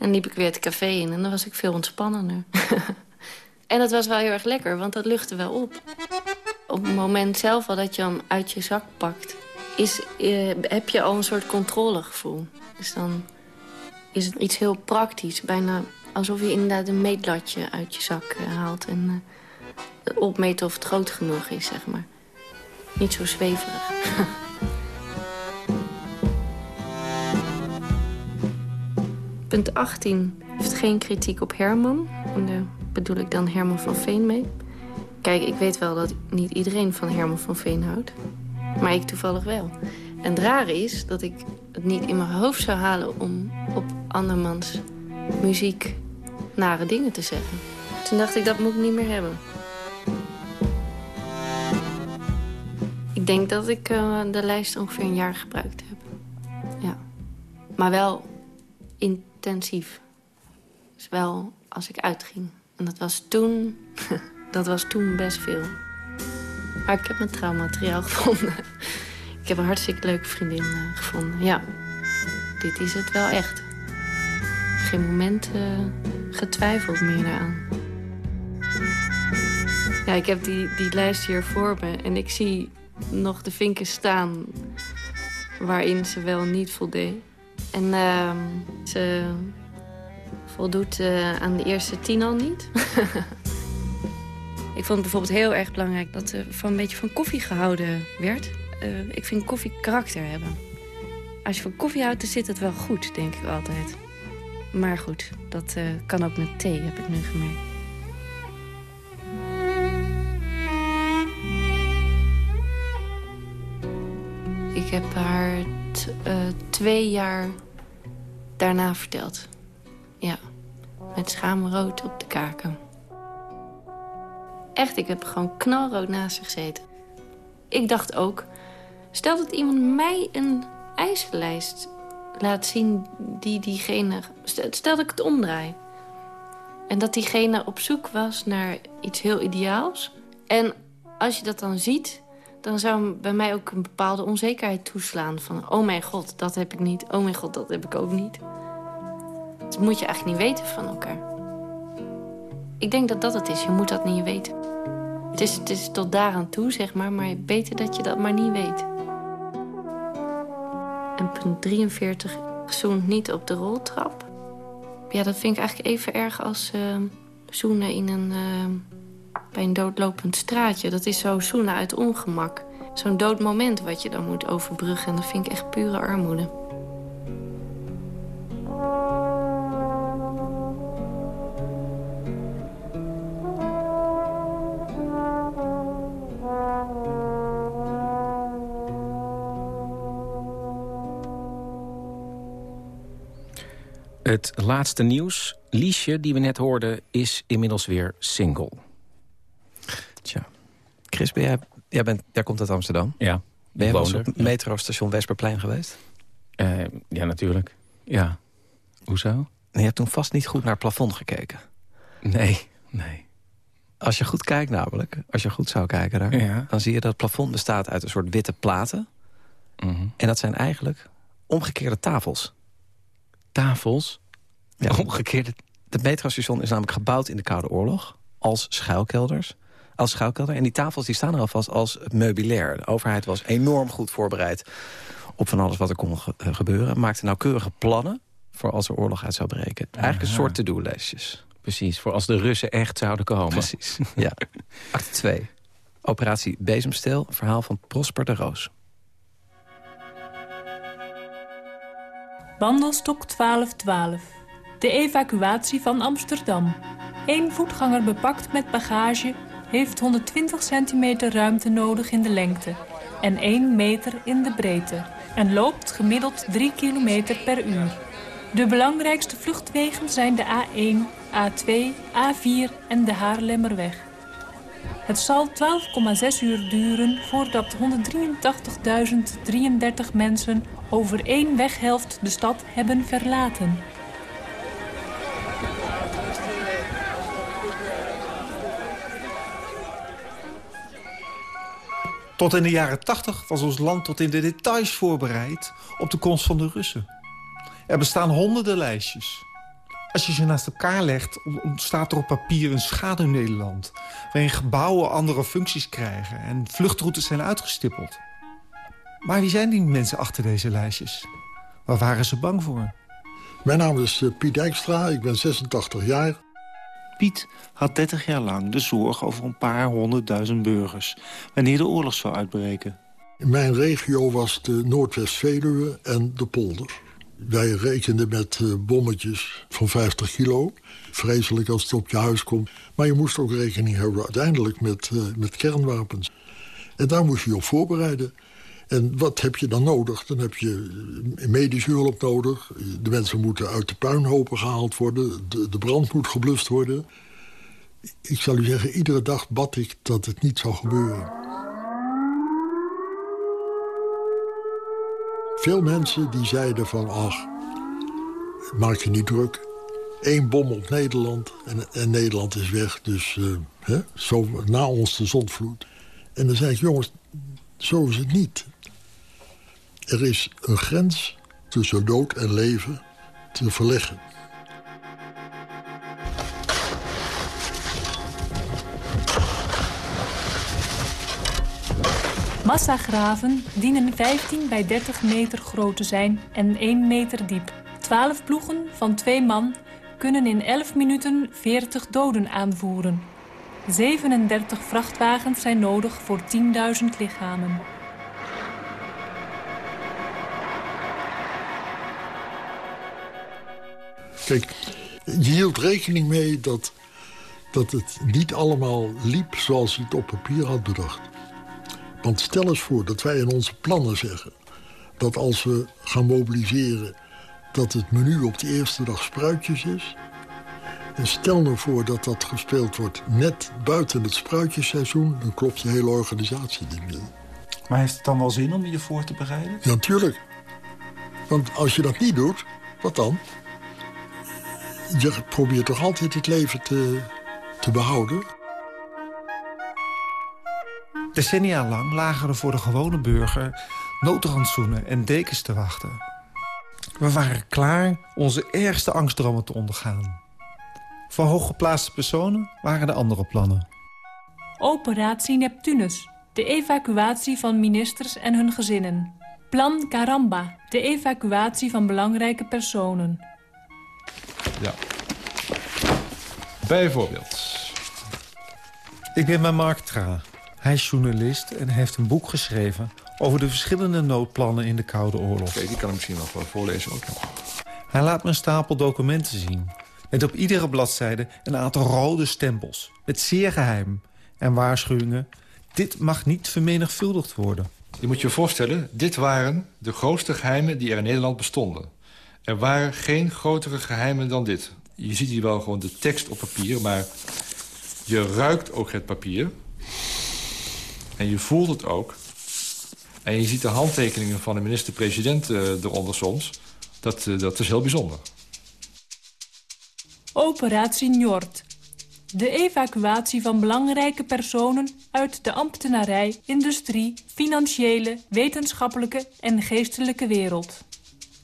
En liep ik weer het café in en dan was ik veel ontspannender. en dat was wel heel erg lekker, want dat luchtte wel op. Op het moment zelf al dat je hem uit je zak pakt... Is, eh, heb je al een soort controlegevoel. Dus dan is het iets heel praktisch. Bijna alsof je inderdaad een meetlatje uit je zak eh, haalt... en uh, opmeten of het groot genoeg is, zeg maar. Niet zo zweverig. Punt 18 heeft geen kritiek op Herman. En daar bedoel ik dan Herman van Veen mee. Kijk, ik weet wel dat niet iedereen van Herman van Veen houdt. Maar ik toevallig wel. En het rare is dat ik het niet in mijn hoofd zou halen... om op andermans muziek nare dingen te zeggen. Toen dacht ik, dat moet ik niet meer hebben. Ik denk dat ik uh, de lijst ongeveer een jaar gebruikt heb. Ja. Maar wel intensief. Dus wel als ik uitging. En dat was toen, dat was toen best veel. Maar ik heb mijn trouwmateriaal gevonden. ik heb een hartstikke leuke vriendin uh, gevonden. Ja, dit is het wel echt. Geen moment uh, getwijfeld meer aan. Ja, ik heb die, die lijst hier voor me en ik zie nog de vinken staan waarin ze wel niet voldeed. En uh, ze voldoet uh, aan de eerste tien al niet. ik vond het bijvoorbeeld heel erg belangrijk dat er van een beetje van koffie gehouden werd. Uh, ik vind koffie karakter hebben. Als je van koffie houdt, dan zit het wel goed, denk ik altijd. Maar goed, dat uh, kan ook met thee, heb ik nu gemerkt. Ik heb haar uh, twee jaar daarna verteld. Ja, met schaamrood op de kaken. Echt, ik heb gewoon knalrood naast zich gezeten. Ik dacht ook, stel dat iemand mij een eisenlijst laat zien die diegene... Stel dat ik het omdraai. En dat diegene op zoek was naar iets heel ideaals. En als je dat dan ziet, dan zou bij mij ook een bepaalde onzekerheid toeslaan. Van, oh mijn god, dat heb ik niet. Oh mijn god, dat heb ik ook niet. Dat moet je eigenlijk niet weten van elkaar. Ik denk dat dat het is. Je moet dat niet weten. Het is, het is tot daaraan toe, zeg maar. Maar beter dat je dat maar niet weet. En punt 43, zoen niet op de roltrap. Ja, dat vind ik eigenlijk even erg als uh, zoenen in een... Uh, bij een doodlopend straatje. Dat is zo zoenen uit ongemak. Zo'n dood moment wat je dan moet overbruggen. En dat vind ik echt pure armoede. Het laatste nieuws. Liesje, die we net hoorden, is inmiddels weer single. Tja. Chris, ben jij, jij, bent, jij komt uit Amsterdam. Ja. Ben je wel eens op metrostation Wesperplein geweest? Uh, ja, natuurlijk. Ja. Hoezo? Je hebt toen vast niet goed naar het plafond gekeken. Nee, nee. Als je goed kijkt namelijk, als je goed zou kijken daar... Ja. dan zie je dat het plafond bestaat uit een soort witte platen. Mm -hmm. En dat zijn eigenlijk omgekeerde tafels. Tafels? Ja. Omgekeerde... Het metrostation is namelijk gebouwd in de Koude Oorlog... als schuilkelders als schuilkelder. En die tafels die staan er alvast als meubilair. De overheid was enorm goed voorbereid op van alles wat er kon ge gebeuren. Maakte nauwkeurige plannen voor als er oorlog uit zou breken. Eigenlijk een soort to-do-lijstjes. Precies, voor als de Russen echt zouden komen. Precies, ja. Acte 2. Operatie Bezemsteel, verhaal van Prosper de Roos. Wandelstok 1212. De evacuatie van Amsterdam. Eén voetganger bepakt met bagage heeft 120 centimeter ruimte nodig in de lengte en 1 meter in de breedte en loopt gemiddeld 3 kilometer per uur. De belangrijkste vluchtwegen zijn de A1, A2, A4 en de Haarlemmerweg. Het zal 12,6 uur duren voordat 183.033 mensen over één weghelft de stad hebben verlaten. Tot in de jaren 80 was ons land tot in de details voorbereid op de komst van de Russen. Er bestaan honderden lijstjes. Als je ze naast elkaar legt, ontstaat er op papier een schaduw-Nederland... waarin gebouwen andere functies krijgen en vluchtroutes zijn uitgestippeld. Maar wie zijn die mensen achter deze lijstjes? Waar waren ze bang voor? Mijn naam is eh, Piet Dijkstra, ik ben 86 jaar. Had 30 jaar lang de zorg over een paar honderdduizend burgers... wanneer de oorlog zou uitbreken. Mijn regio was de Noordwest-Veluwe en de polder. Wij rekenden met uh, bommetjes van 50 kilo. Vreselijk als het op je huis komt. Maar je moest ook rekening houden uiteindelijk met, uh, met kernwapens. En daar moest je op voorbereiden. En wat heb je dan nodig? Dan heb je medische hulp nodig. De mensen moeten uit de puinhopen gehaald worden. De, de brand moet geblust worden. Ik zal u zeggen, iedere dag bad ik dat het niet zou gebeuren. Veel mensen die zeiden van, ach, maak je niet druk. Eén bom op Nederland en, en Nederland is weg. Dus uh, hè, zo, na ons de zondvloed. En dan zei ik, jongens, zo is het niet. Er is een grens tussen dood en leven te verleggen. Massagraven dienen 15 bij 30 meter groot te zijn en 1 meter diep. 12 ploegen van twee man kunnen in 11 minuten 40 doden aanvoeren. 37 vrachtwagens zijn nodig voor 10.000 lichamen. Kijk, je hield rekening mee dat, dat het niet allemaal liep zoals je het op papier had bedacht. Want stel eens voor dat wij in onze plannen zeggen... dat als we gaan mobiliseren dat het menu op de eerste dag spruitjes is... En stel nou voor dat dat gespeeld wordt net buiten het spruitjesseizoen... dan klopt je hele organisatie niet meer. Maar heeft het dan wel zin om je voor te bereiden? Ja, natuurlijk. Want als je dat niet doet, wat dan? Je probeert toch altijd het leven te, te behouden? Decennia lang lagen er voor de gewone burger noodrandsoenen en dekens te wachten. We waren klaar onze ergste angstdromen te ondergaan. Voor hooggeplaatste personen waren er andere plannen. Operatie Neptunus. De evacuatie van ministers en hun gezinnen. Plan Caramba. De evacuatie van belangrijke personen. Ja. Bijvoorbeeld. Ik ben bij Mark Tra. Hij is journalist en heeft een boek geschreven... over de verschillende noodplannen in de Koude Oorlog. Oké, die kan ik misschien nog wel voorlezen ook. Hij laat me een stapel documenten zien... met op iedere bladzijde een aantal rode stempels... met zeer geheim en waarschuwingen... dit mag niet vermenigvuldigd worden. Je moet je voorstellen, dit waren de grootste geheimen die er in Nederland bestonden. Er waren geen grotere geheimen dan dit. Je ziet hier wel gewoon de tekst op papier, maar je ruikt ook het papier... En je voelt het ook. En je ziet de handtekeningen van de minister-president uh, eronder soms. Dat, uh, dat is heel bijzonder. Operatie Njord. De evacuatie van belangrijke personen uit de ambtenarij, industrie, financiële, wetenschappelijke en geestelijke wereld.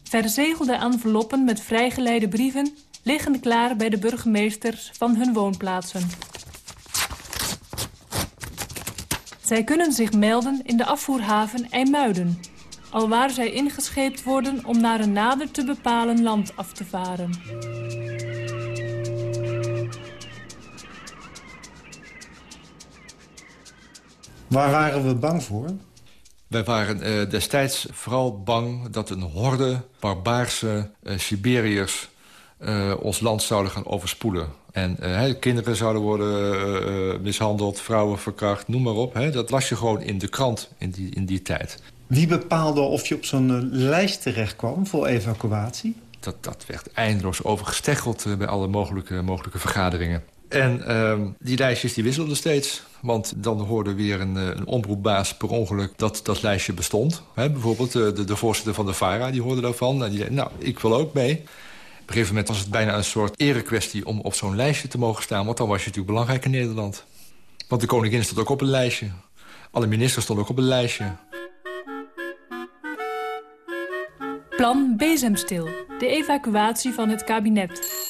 Verzegelde enveloppen met vrijgeleide brieven liggen klaar bij de burgemeesters van hun woonplaatsen. Zij kunnen zich melden in de afvoerhaven IJmuiden, alwaar zij ingescheept worden om naar een nader te bepalen land af te varen. Waar waren we bang voor? Wij waren uh, destijds vooral bang dat een horde barbaarse uh, Siberiërs uh, ons land zouden gaan overspoelen. En kinderen zouden worden mishandeld, vrouwen verkracht, noem maar op. Hè. Dat las je gewoon in de krant in die, in die tijd. Wie bepaalde of je op zo'n lijst terecht kwam voor evacuatie? Dat, dat werd eindeloos overgesteggeld bij alle mogelijke, mogelijke vergaderingen. En uh, die lijstjes die wisselden steeds. Want dan hoorde weer een, een omroepbaas per ongeluk dat dat lijstje bestond. Bijvoorbeeld de, de voorzitter van de VARA, die hoorde daarvan. En die zei, nou, ik wil ook mee. Op een gegeven moment was het bijna een soort erekwestie om op zo'n lijstje te mogen staan. Want dan was je natuurlijk belangrijk in Nederland. Want de koningin stond ook op een lijstje. Alle ministers stonden ook op een lijstje. Plan Bezemstil. De evacuatie van het kabinet.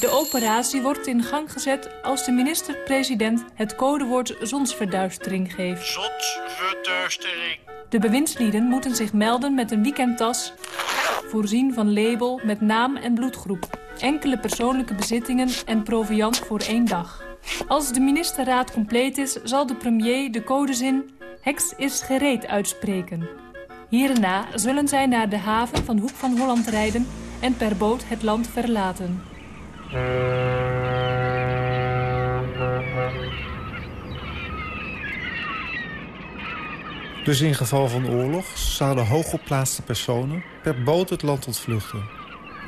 De operatie wordt in gang gezet als de minister-president het codewoord zonsverduistering geeft. Zonsverduistering. De bewindslieden moeten zich melden met een weekendtas voorzien van label met naam en bloedgroep, enkele persoonlijke bezittingen en proviant voor één dag. Als de ministerraad compleet is, zal de premier de codezin Heks is gereed uitspreken. Hierna zullen zij naar de haven van Hoek van Holland rijden en per boot het land verlaten. Dus in geval van oorlog zouden hooggeplaatste personen per boot het land ontvluchten.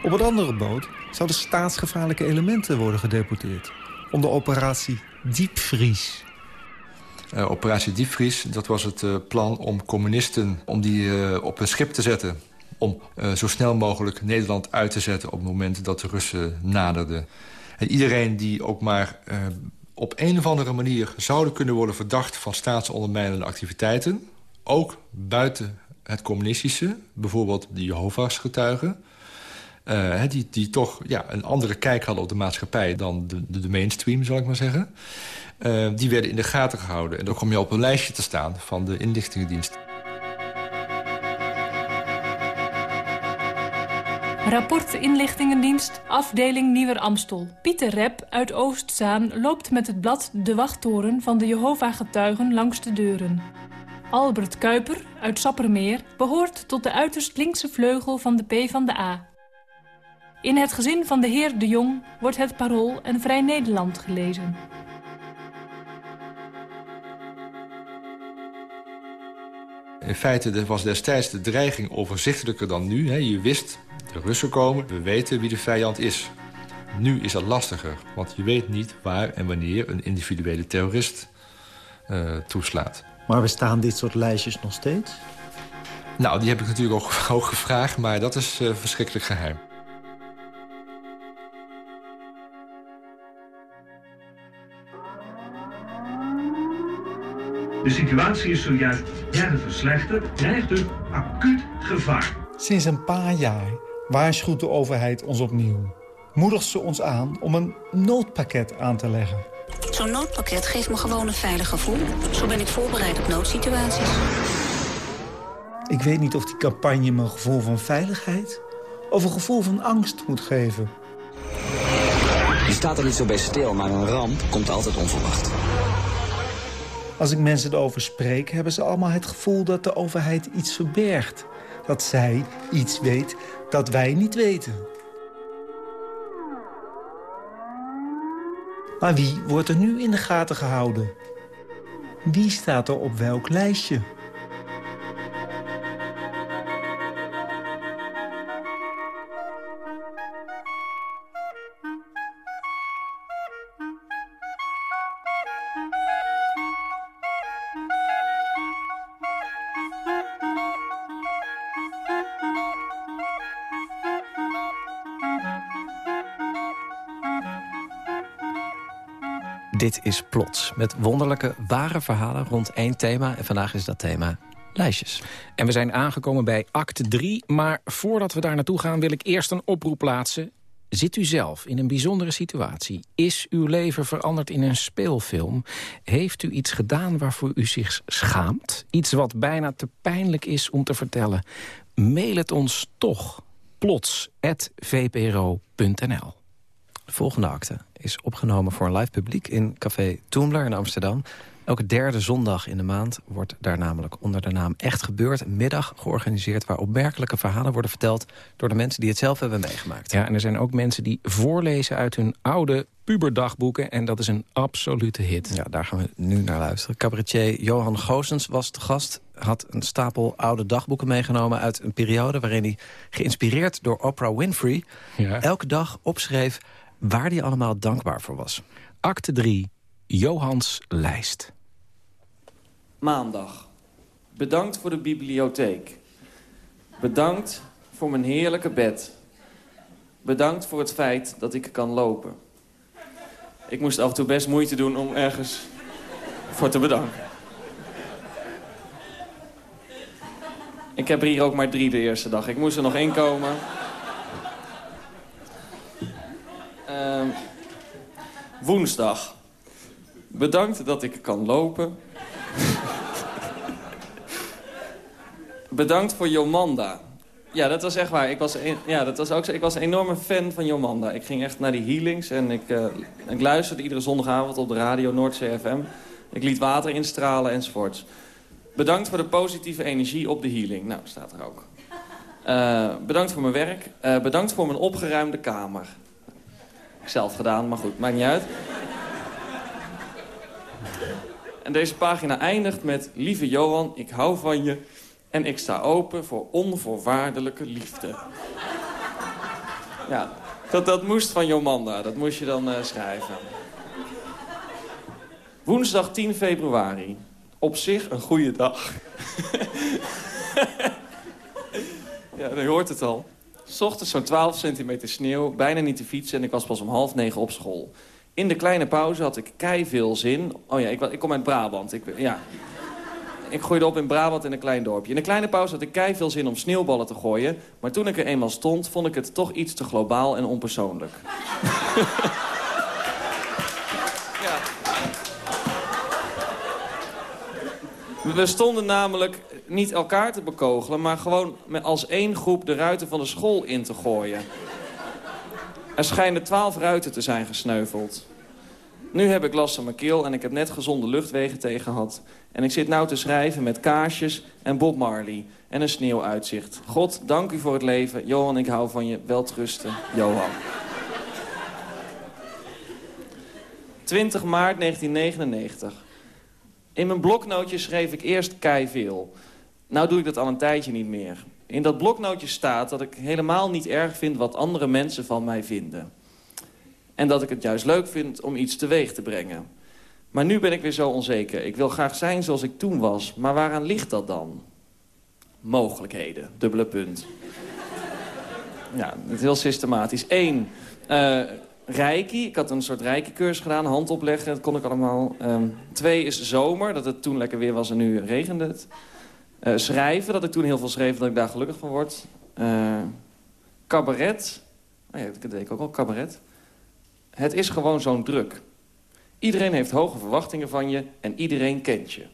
Op een andere boot zouden staatsgevaarlijke elementen worden gedeporteerd. Onder operatie Diepvries. Uh, operatie Diepvries, dat was het uh, plan om communisten om die, uh, op een schip te zetten. Om zo snel mogelijk Nederland uit te zetten op het moment dat de Russen naderden. En iedereen die ook maar op een of andere manier zouden kunnen worden verdacht van staatsondermijnende activiteiten ook buiten het communistische, bijvoorbeeld de Jehovah's getuigen... Uh, die, die toch ja, een andere kijk hadden op de maatschappij dan de, de, mainstream, zal ik maar zeggen. Die werden in de gaten gehouden. En dan kom je op een lijstje te staan van de inlichtingendienst. Rapport Inlichtingendienst, afdeling Nieuwer-Amstel. Pieter Rep uit Oostzaan loopt met het blad De Wachttoren van de Jehovah-getuigen langs de deuren. Albert Kuiper uit Sappermeer behoort tot de uiterst linkse vleugel van de P van de A. In het gezin van de heer De Jong wordt het Parool en Vrij Nederland gelezen. In feite was destijds de dreiging overzichtelijker dan nu. Je wist, de Russen komen, we weten wie de vijand is. Nu is dat lastiger, want je weet niet waar en wanneer een individuele terrorist uh, toeslaat. Maar bestaan dit soort lijstjes nog steeds? Nou, die heb ik natuurlijk ook, ook gevraagd, maar dat is uh, verschrikkelijk geheim. De situatie is zojuist erg verslechterd, dreigt een acuut gevaar. Sinds een paar jaar waarschuwt de overheid ons opnieuw. Moedigt ze ons aan om een noodpakket aan te leggen. Zo'n noodpakket geeft me gewoon een veilig gevoel. Zo ben ik voorbereid op noodsituaties. Ik weet niet of die campagne me een gevoel van veiligheid... of een gevoel van angst moet geven. Je staat er niet zo bij stil, maar een ramp komt altijd onverwacht. Als ik mensen erover spreek, hebben ze allemaal het gevoel dat de overheid iets verbergt. Dat zij iets weet dat wij niet weten. Maar wie wordt er nu in de gaten gehouden? Wie staat er op welk lijstje? Dit is Plots, met wonderlijke, ware verhalen rond één thema. En vandaag is dat thema lijstjes. En we zijn aangekomen bij acte 3. Maar voordat we daar naartoe gaan wil ik eerst een oproep plaatsen. Zit u zelf in een bijzondere situatie? Is uw leven veranderd in een speelfilm? Heeft u iets gedaan waarvoor u zich schaamt? Iets wat bijna te pijnlijk is om te vertellen? Mail het ons toch. plots.vpro.nl De volgende acte is opgenomen voor een live publiek in Café Toembler in Amsterdam. Elke derde zondag in de maand wordt daar namelijk onder de naam Echt Gebeurd... een middag georganiseerd waar opmerkelijke verhalen worden verteld... door de mensen die het zelf hebben meegemaakt. Ja, en er zijn ook mensen die voorlezen uit hun oude puberdagboeken... en dat is een absolute hit. Ja, daar gaan we nu naar luisteren. Cabaretier Johan Goosens was de gast had een stapel oude dagboeken meegenomen... uit een periode waarin hij, geïnspireerd door Oprah Winfrey... Ja. elke dag opschreef waar hij allemaal dankbaar voor was. Acte 3, Johans lijst. Maandag. Bedankt voor de bibliotheek. Bedankt voor mijn heerlijke bed. Bedankt voor het feit dat ik kan lopen. Ik moest af en toe best moeite doen om ergens voor te bedanken. Ik heb er hier ook maar drie de eerste dag. Ik moest er nog één komen. Uh, woensdag. Bedankt dat ik kan lopen. Bedankt voor Jomanda. Ja, dat was echt waar. Ik was, een, ja, dat was ook. Ik was een enorme fan van Jomanda. Ik ging echt naar die healings en ik, uh, ik luisterde iedere zondagavond op de radio Noordzee FM. Ik liet water instralen enzovoorts. Bedankt voor de positieve energie op de healing. Nou, staat er ook. Uh, bedankt voor mijn werk. Uh, bedankt voor mijn opgeruimde kamer. Zelf gedaan, maar goed, maakt niet uit. En deze pagina eindigt met... Lieve Johan, ik hou van je en ik sta open voor onvoorwaardelijke liefde. Ja, dat, dat moest van Jomanda. Dat moest je dan uh, schrijven. Woensdag 10 februari op zich een goede dag. ja, je hoort het al. Ochtends zo'n 12 centimeter sneeuw, bijna niet te fietsen... en ik was pas om half negen op school. In de kleine pauze had ik kei veel zin. Oh ja, ik, ik kom uit Brabant. Ik, ja. ik groeide op in Brabant in een klein dorpje. In de kleine pauze had ik kei veel zin om sneeuwballen te gooien. Maar toen ik er eenmaal stond, vond ik het toch iets te globaal en onpersoonlijk. We stonden namelijk niet elkaar te bekogelen... maar gewoon als één groep de ruiten van de school in te gooien. Er schijnen twaalf ruiten te zijn gesneuveld. Nu heb ik last van mijn keel en ik heb net gezonde luchtwegen tegen gehad. En ik zit nou te schrijven met kaarsjes en Bob Marley en een sneeuwuitzicht. God, dank u voor het leven. Johan, ik hou van je. Weltrusten, Johan. 20 maart 1999. In mijn bloknootje schreef ik eerst kei veel. Nou doe ik dat al een tijdje niet meer. In dat bloknootje staat dat ik helemaal niet erg vind wat andere mensen van mij vinden. En dat ik het juist leuk vind om iets teweeg te brengen. Maar nu ben ik weer zo onzeker. Ik wil graag zijn zoals ik toen was. Maar waaraan ligt dat dan? Mogelijkheden, dubbele punt. Ja, het is heel systematisch. Eén, uh, reiki. Ik had een soort reiki-cursus gedaan, hand opleggen, dat kon ik allemaal. Um, twee is zomer, dat het toen lekker weer was en nu regende het. Uh, schrijven, dat ik toen heel veel schreef, dat ik daar gelukkig van word. Uh, cabaret. Oh ja, dat deed ik ook al, cabaret. Het is gewoon zo'n druk. Iedereen heeft hoge verwachtingen van je en iedereen kent je.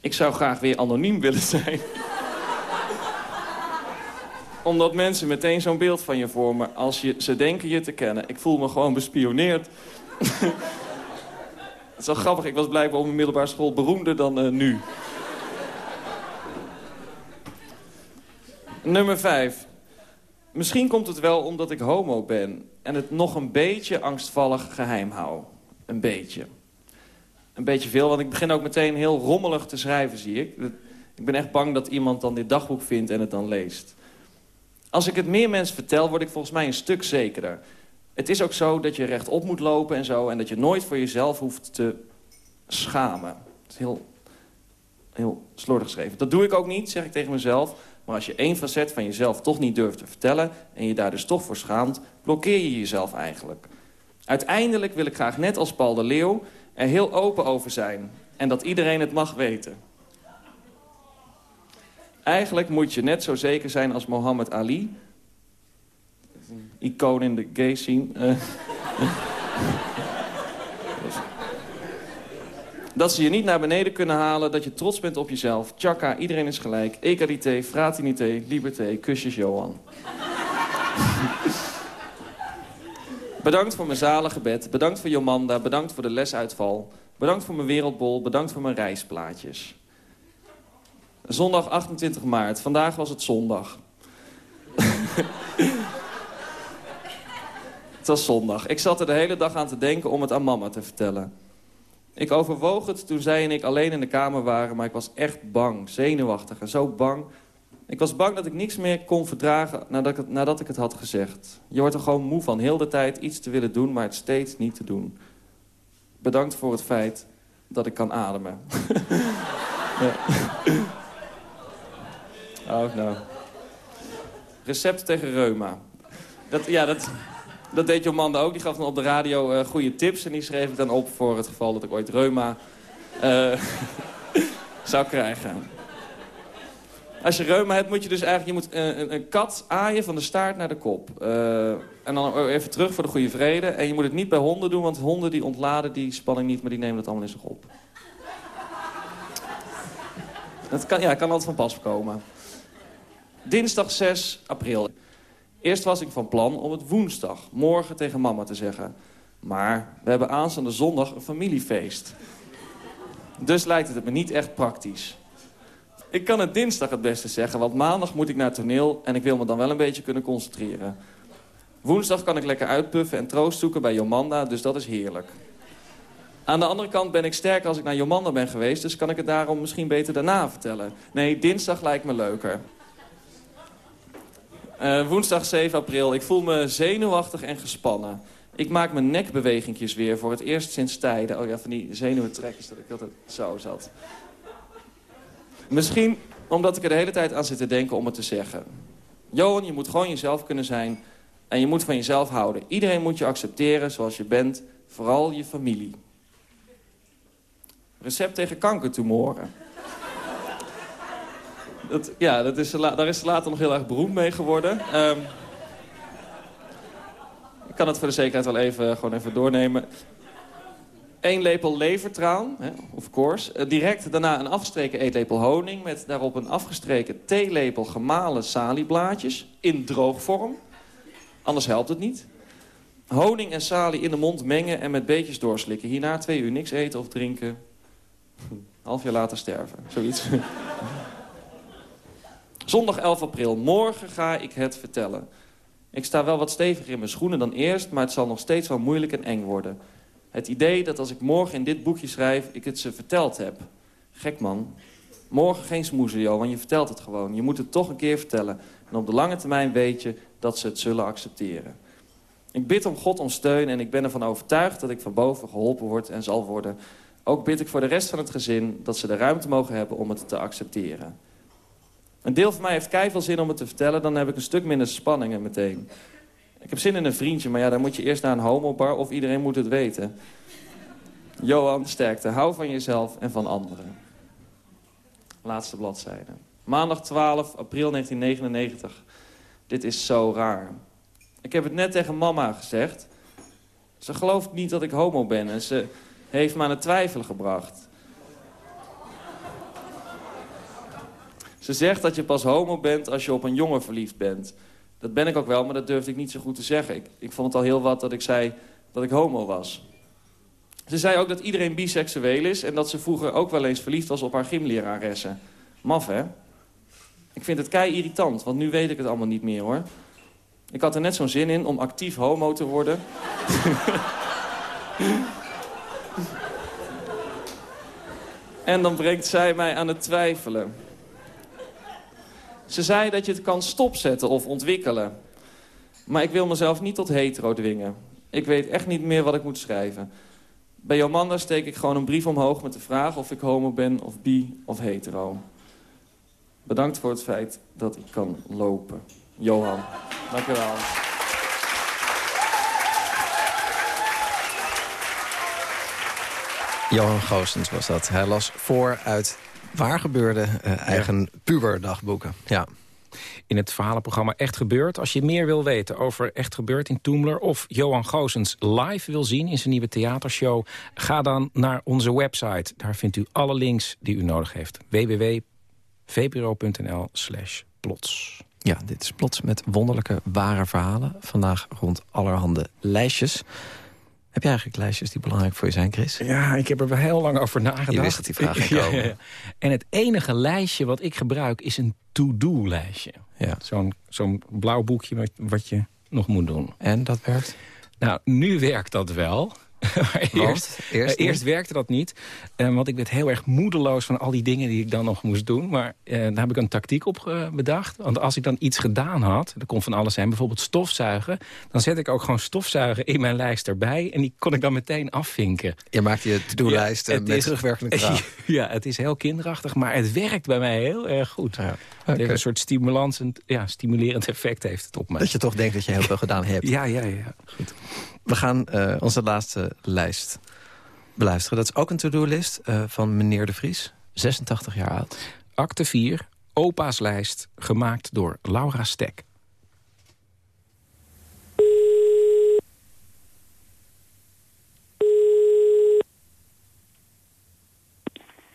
Ik zou graag weer anoniem willen zijn omdat mensen meteen zo'n beeld van je vormen als je, ze denken je te kennen. Ik voel me gewoon bespioneerd. Het is wel grappig, ik was blijkbaar op mijn middelbare school beroemder dan uh, nu. Nummer 5. Misschien komt het wel omdat ik homo ben en het nog een beetje angstvallig geheim hou. Een beetje. Een beetje veel, want ik begin ook meteen heel rommelig te schrijven, zie ik. Ik ben echt bang dat iemand dan dit dagboek vindt en het dan leest. Als ik het meer mensen vertel, word ik volgens mij een stuk zekerder. Het is ook zo dat je rechtop moet lopen en zo... en dat je nooit voor jezelf hoeft te schamen. Het is heel, heel slordig geschreven. Dat doe ik ook niet, zeg ik tegen mezelf. Maar als je één facet van jezelf toch niet durft te vertellen... en je daar dus toch voor schaamt, blokkeer je jezelf eigenlijk. Uiteindelijk wil ik graag net als Paul de Leeuw er heel open over zijn. En dat iedereen het mag weten. Eigenlijk moet je net zo zeker zijn als Mohammed Ali. Icoon in de gay scene. Uh. dat ze je niet naar beneden kunnen halen, dat je trots bent op jezelf. Tjaka, iedereen is gelijk. Egalité, fraternité, liberté, kusjes Johan. Bedankt voor mijn zalige bed. Bedankt voor Jomanda. Bedankt voor de lesuitval. Bedankt voor mijn wereldbol. Bedankt voor mijn reisplaatjes. Zondag 28 maart. Vandaag was het zondag. het was zondag. Ik zat er de hele dag aan te denken om het aan mama te vertellen. Ik overwoog het toen zij en ik alleen in de kamer waren... maar ik was echt bang, zenuwachtig en zo bang... Ik was bang dat ik niks meer kon verdragen nadat ik, het, nadat ik het had gezegd. Je wordt er gewoon moe van heel de tijd iets te willen doen... maar het steeds niet te doen. Bedankt voor het feit dat ik kan ademen. ja. Oh, nou. Recept tegen reuma. Dat, ja, dat, dat deed Jomanda ook. Die gaf dan op de radio uh, goede tips. En die schreef ik dan op voor het geval dat ik ooit reuma uh, zou krijgen. Als je reuma hebt, moet je dus eigenlijk je moet eh, een, een, kat aaien van de staart naar de kop. En dan even terug voor de goede vrede. En je moet het niet bij honden doen, want honden die ontladen die spanning niet, maar die nemen het allemaal in zich op. Dat kan, ja, kan altijd van pas komen. Dinsdag 6 april. Eerst was ik van plan om het woensdag, morgen tegen mama te zeggen. Maar we hebben aanstaande zondag een familiefeest. Dus lijkt het me niet echt praktisch. Ik kan het dinsdag het beste zeggen, want maandag moet ik naar toneel... en ik wil me dan wel een beetje kunnen concentreren. Woensdag kan ik lekker uitpuffen en troost zoeken bij Jomanda, dus dat is heerlijk. Aan de andere kant ben ik sterk als ik naar Jomanda ben geweest... dus kan ik het daarom misschien beter daarna vertellen. Nee, dinsdag lijkt me leuker. Uh, woensdag 7 april. Ik voel me zenuwachtig en gespannen. Ik maak mijn nekbewegingjes weer voor het eerst sinds tijden. Oh ja, van die zenuwentrekjes dat ik altijd zo zat. Misschien omdat ik er de hele tijd aan zit te denken om het te zeggen. Johan, je moet gewoon jezelf kunnen zijn. En je moet van jezelf houden. Iedereen moet je accepteren zoals je bent. Vooral je familie. Recept tegen kankertumoren. Dat, ja, dat is, daar is ze later nog heel erg beroemd mee geworden. Um, ik kan het voor de zekerheid wel even, gewoon even doornemen. Eén lepel levertraan, of course. Uh, direct daarna een afgestreken eetlepel honing... met daarop een afgestreken theelepel gemalen salieblaadjes... in droogvorm. Anders helpt het niet. Honing en salie in de mond mengen en met beetjes doorslikken. Hierna twee uur niks eten of drinken. Half jaar later sterven, zoiets. Zondag 11 april. Morgen ga ik het vertellen. Ik sta wel wat steviger in mijn schoenen dan eerst... maar het zal nog steeds wel moeilijk en eng worden. Het idee dat als ik morgen in dit boekje schrijf... ik het ze verteld heb. Gek man. Morgen geen smoezen, joh, want je vertelt het gewoon. Je moet het toch een keer vertellen. En op de lange termijn weet je dat ze het zullen accepteren. Ik bid om God om steun en ik ben ervan overtuigd... dat ik van boven geholpen word en zal worden. Ook bid ik voor de rest van het gezin... dat ze de ruimte mogen hebben om het te accepteren. Een deel van mij heeft keihard zin om het te vertellen. Dan heb ik een stuk minder spanningen meteen. Ik heb zin in een vriendje, maar ja, dan moet je eerst naar een homobar of iedereen moet het weten. Johan, sterkte. Hou van jezelf en van anderen. Laatste bladzijde. Maandag 12 april 1999. Dit is zo raar. Ik heb het net tegen mama gezegd. Ze gelooft niet dat ik homo ben en ze heeft me aan het twijfelen gebracht. Ze zegt dat je pas homo bent als je op een jongen verliefd bent. Dat ben ik ook wel, maar dat durfde ik niet zo goed te zeggen. Ik, ik vond het al heel wat dat ik zei dat ik homo was. Ze zei ook dat iedereen biseksueel is... en dat ze vroeger ook wel eens verliefd was op haar gymleraressen. Maf, hè? Ik vind het kei irritant, want nu weet ik het allemaal niet meer, hoor. Ik had er net zo'n zin in om actief homo te worden. en dan brengt zij mij aan het twijfelen. Ze zei dat je het kan stopzetten of ontwikkelen. Maar ik wil mezelf niet tot hetero dwingen. Ik weet echt niet meer wat ik moet schrijven. Bij Jomanda steek ik gewoon een brief omhoog met de vraag of ik homo ben of bi of hetero. Bedankt voor het feit dat ik kan lopen. Johan, dank je wel. Johan Goosens was dat. Hij las voor uit waar gebeurde uh, eigen ja. puberdagboeken. Ja. In het verhalenprogramma Echt Gebeurd. Als je meer wil weten over Echt Gebeurd in Toemler... of Johan Goosens live wil zien in zijn nieuwe theatershow... ga dan naar onze website. Daar vindt u alle links die u nodig heeft. www.vpro.nl slash plots. Ja, dit is plots met wonderlijke, ware verhalen. Vandaag rond allerhande lijstjes. Heb je eigenlijk lijstjes die belangrijk voor je zijn, Chris? Ja, ik heb er wel heel lang over nagedacht. Je wist dat die vraag ging komen. Ja, ja. En het enige lijstje wat ik gebruik is een to-do-lijstje. Ja. Zo'n zo'n blauw boekje wat, wat je nog moet doen. En dat werkt? Nou, nu werkt dat wel. eerst, eerst, eerst, werkte dat niet. Uh, want ik werd heel erg moedeloos van al die dingen die ik dan nog moest doen. Maar uh, daar heb ik een tactiek op bedacht. Want als ik dan iets gedaan had, dat kon van alles zijn, bijvoorbeeld stofzuigen. Dan zet ik ook gewoon stofzuigen in mijn lijst erbij. En die kon ik dan meteen afvinken. Je maakt je to-do-lijst ja, met is, terugwerkende kracht. Ja, het is heel kinderachtig, maar het werkt bij mij heel erg goed. Ja. Heeft een soort stimulerend, ja, stimulerend effect heeft het op mij. Dat je toch denkt dat je heel veel gedaan hebt. Ja, ja, ja. Goed. We gaan uh, onze laatste lijst beluisteren. Dat is ook een to-do-list uh, van meneer De Vries, 86 jaar oud. Acte 4, opa's lijst, gemaakt door Laura Stek.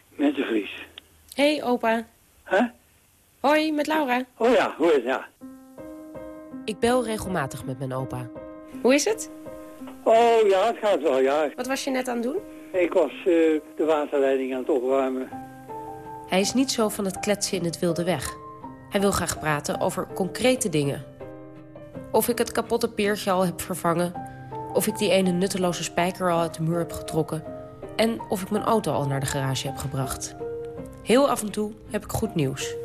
Met De Vries. Hey, opa. Huh? Hoi, met Laura. Oh ja, hoe is het? Ja. Ik bel regelmatig met mijn opa. Hoe is het? Oh ja, het gaat wel, ja. Wat was je net aan het doen? Ik was uh, de waterleiding aan het opruimen. Hij is niet zo van het kletsen in het wilde weg. Hij wil graag praten over concrete dingen. Of ik het kapotte peertje al heb vervangen. Of ik die ene nutteloze spijker al uit de muur heb getrokken. En of ik mijn auto al naar de garage heb gebracht. Heel af en toe heb ik goed nieuws.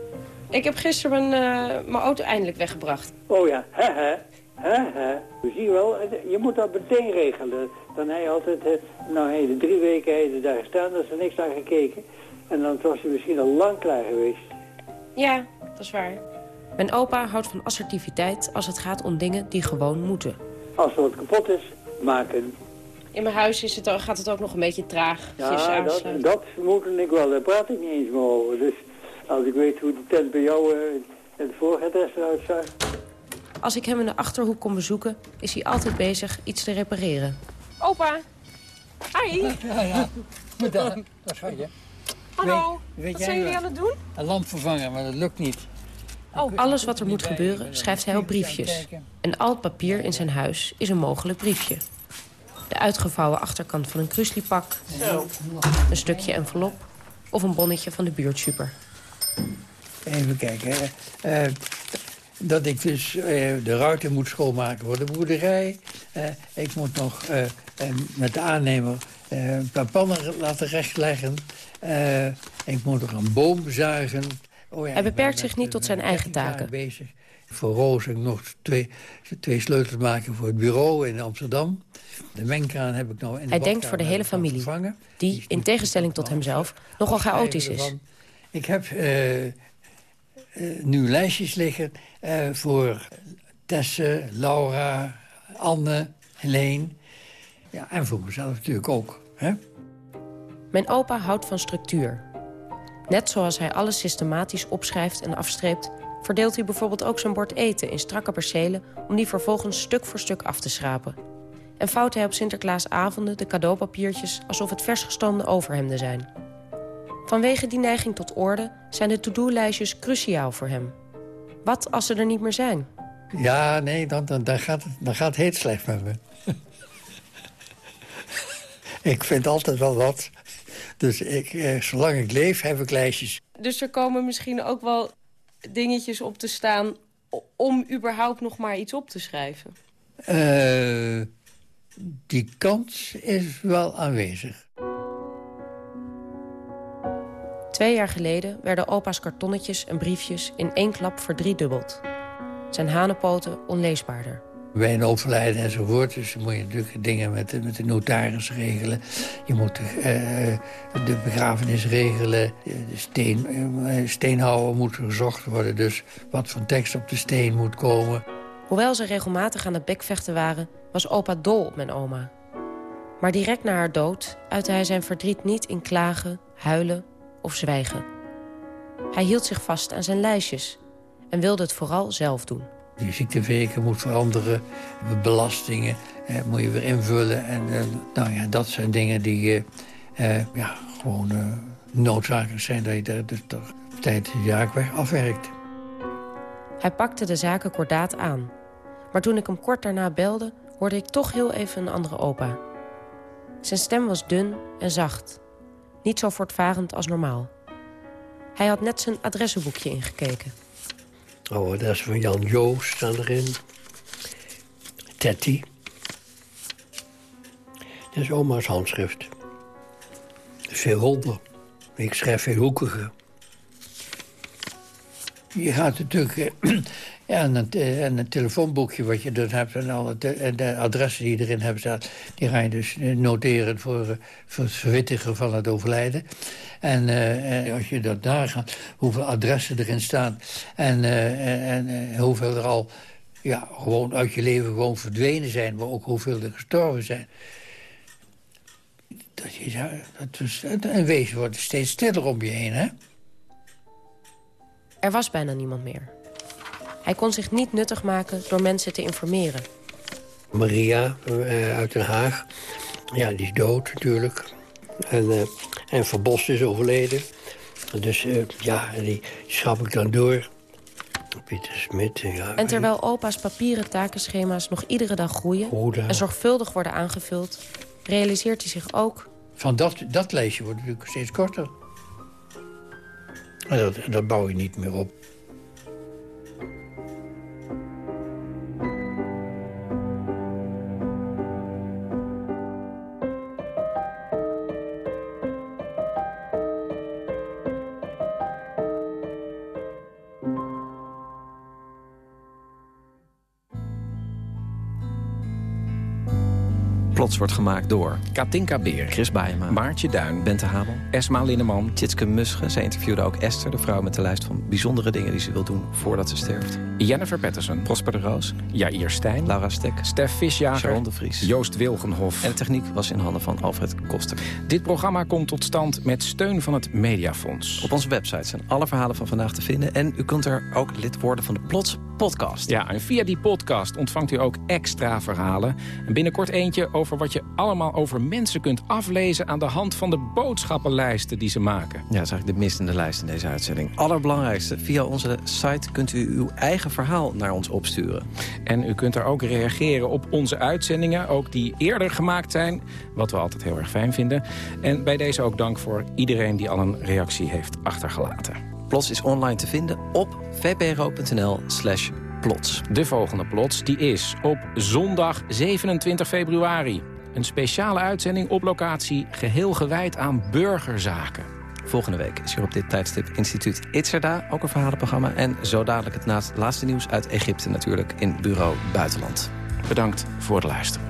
Ik heb gisteren mijn, uh, mijn auto eindelijk weggebracht. Oh ja, hè hè. Hè, je wel, je moet dat meteen regelen. Dan je altijd, nou hij de drie weken heeft daar gestaan, dat is er niks aan gekeken. En dan was hij misschien al lang klaar geweest. Ja, dat is waar. Mijn opa houdt van assertiviteit als het gaat om dingen die gewoon moeten. Als er wat kapot is, maken. In mijn huis is het, gaat het ook nog een beetje traag. Ja, dat, dat moet ik wel. Daar praat ik niet eens meer over. Dus als ik weet hoe die tent bij jou uh, in het vorige eruit zag... Als ik hem in de Achterhoek kom bezoeken, is hij altijd bezig iets te repareren. Opa! Hi! Ja, ja. Bedankt. Dat ga je. Hallo, weet, weet wat zijn jullie aan het doen? Een lamp vervangen, maar dat lukt niet. Oh. Alles wat er moet gebeuren schrijft hij op briefjes. En al het papier in zijn huis is een mogelijk briefje. De uitgevouwen achterkant van een krusliepak. Een stukje envelop. Of een bonnetje van de buurtsuper. Even kijken. Uh, dat ik dus uh, de ruiten moet schoonmaken voor de boerderij. Uh, ik moet nog uh, met de aannemer een paar pannen laten rechtleggen. ik moet nog een boom bezuigen. Oh ja, Hij beperkt zich niet tot zijn eigen taken. Bezig. Voor Roos heb ik nog twee, twee sleutels maken voor het bureau in Amsterdam. De mengkraan heb ik nou in de Hij denkt voor de hele familie, die, in tegenstelling tot hemzelf, nogal chaotisch is. Ik heb nu lijstjes liggen uh, voor Tesse, Laura, Anne, Helene. Ja, en voor mezelf natuurlijk ook. Hè? Mijn opa houdt van structuur. Net zoals hij alles systematisch opschrijft en afstreept... verdeelt hij bijvoorbeeld ook zijn bord eten in strakke percelen... om die vervolgens stuk voor stuk af te schrapen. En vouwt hij op Sinterklaasavonden de cadeaupapiertjes... alsof het versgestoomde overhemden zijn. Vanwege die neiging tot orde zijn de to-do-lijstjes cruciaal voor hem. Wat als ze er niet meer zijn? Ja, nee, dan, dan, dan, gaat, het, dan gaat het heel slecht met me. ik vind altijd wel wat. Dus ik, eh, zolang ik leef, heb ik lijstjes. Dus er komen misschien ook wel dingetjes op te staan... om überhaupt nog maar iets op te schrijven? Uh, die kans is wel aanwezig. Twee jaar geleden werden opa's kartonnetjes en briefjes in één klap verdriedubbeld. Zijn hanenpoten onleesbaarder. Bij een overlijden enzovoort, dus moet je natuurlijk dingen met de, met de notaris regelen. Je moet uh, de begrafenis regelen. De steen, uh, steenhouwer moet gezocht worden, dus wat voor tekst op de steen moet komen. Hoewel ze regelmatig aan het bekvechten waren, was opa dol op mijn oma. Maar direct na haar dood uitte hij zijn verdriet niet in klagen, huilen of zwijgen. Hij hield zich vast aan zijn lijstjes en wilde het vooral zelf doen. Die ziekteweken moet veranderen, belastingen moet je weer invullen. En eh, nou ja, dat zijn dingen die eh, eh, ja, gewoon noodzakelijk zijn... dat je daar dus toch tijd de weg afwerkt. Hij pakte de zaken kordaat aan. Maar toen ik hem kort daarna belde, hoorde ik toch heel even een andere opa. Zijn stem was dun en zacht. Niet zo voortvarend als normaal. Hij had net zijn adressenboekje ingekeken. Oh, adres van Jan Joost staan erin. Tetty. Dat is oma's handschrift. Veel ronder. Ik schrijf veel hoekige. Je gaat natuurlijk... eh, Ja, en een, te- en een telefoonboekje wat je dan hebt... en, alle de adressen die erin hebben staan... die ga je dus eh, noteren voor, eh, voor het verwittigen van het overlijden. En eh, eh, als je dat nagaat, hoeveel adressen erin staan... en, eh, en eh, hoeveel er al ja, gewoon uit je leven gewoon verdwenen zijn... maar ook hoeveel er gestorven zijn... Dat je, dat is, en wezen wordt steeds stiller om je heen, hè? Er was bijna niemand meer. Hij kon zich niet nuttig maken door mensen te informeren. Maria eh, uit Den Haag. Ja, die is dood natuurlijk. En, eh en Verbos is overleden. Dus eh, ja, die, schap ik dan door. Pieter Smit, ja. En terwijl opa's papieren takenschema's nog iedere dag groeien... En zorgvuldig worden aangevuld... realiseert hij zich ook... Van dat, dat lijstje wordt natuurlijk steeds korter. En dat, dat bouw je niet meer op. Plots wordt gemaakt door Katinka Beer, Chris Baaema, Maartje Duin, Bente Habel, Esma Linneman, Tjitske Musche. Zij interviewde ook Esther, de vrouw met de lijst van bijzondere dingen die ze wil doen voordat ze sterft. Jennifer Patterson, Prosper de Roos, Jair Stijn, Laura Stek, Stef Visjager, Sharon de Vries. Joost Wilgenhof. En de techniek was in handen van Alfred Koster. Dit programma komt tot stand met steun van het Mediafonds. Op onze website zijn alle verhalen van vandaag te vinden. En u kunt er ook lid worden van de Plots podcast. Ja, en via die podcast ontvangt u ook extra verhalen. En binnenkort eentje over wat je allemaal over mensen kunt aflezen... aan de hand van de boodschappenlijsten die ze maken. Ja, dat is eigenlijk de mistende lijst in deze uitzending. Allerbelangrijkste, via onze site kunt u uw eigen verhaal naar ons opsturen. En u kunt er ook reageren op onze uitzendingen, ook die eerder gemaakt zijn. Wat we altijd heel erg fijn vinden. En bij deze ook dank voor iedereen die al een reactie heeft achtergelaten. Plots is online te vinden op vpro.nl slash plots. De volgende plots die is op zondag 27 februari. Een speciale uitzending op locatie geheel gewijd aan burgerzaken. Volgende week is hier op dit tijdstip instituut Itzerda, ook een verhalenprogramma. En zo dadelijk het naast laatste nieuws uit Egypte natuurlijk in Bureau Buitenland. Bedankt voor het luisteren.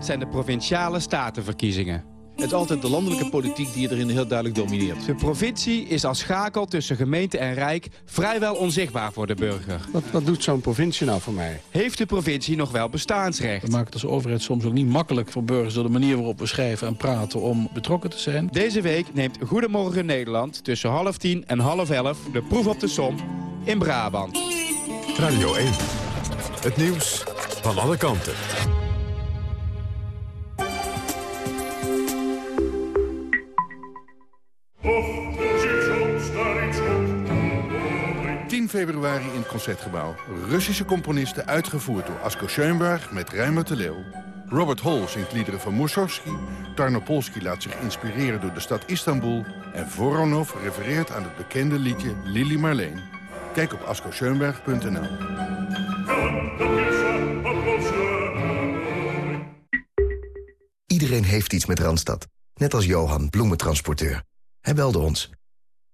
Maart zijn de provinciale statenverkiezingen. Het is altijd de landelijke politiek die erin heel duidelijk domineert. De provincie is als schakel tussen gemeente en rijk vrijwel onzichtbaar voor de burger. Wat, wat doet zo'n provincie nou voor mij? Heeft de provincie nog wel bestaansrecht? We maken het als overheid soms ook niet makkelijk voor burgers... door de manier waarop we schrijven en praten om betrokken te zijn. Deze week neemt Goedemorgen Nederland tussen half tien en half elf... de proef op de som in Brabant. Radio 1. Het nieuws van alle kanten. Februari in het Concertgebouw. Russische componisten uitgevoerd door Asko Schoenberg met Rijmer de Leeuw. Robert Hall zingt liederen van Mussorgsky... Tarnopolsky laat zich inspireren door de stad Istanbul... en Voronov refereert aan het bekende liedje Lili Marleen. Kijk op askoschoenberg.nl. Iedereen heeft iets met Randstad. Net als Johan, bloementransporteur. Hij belde ons.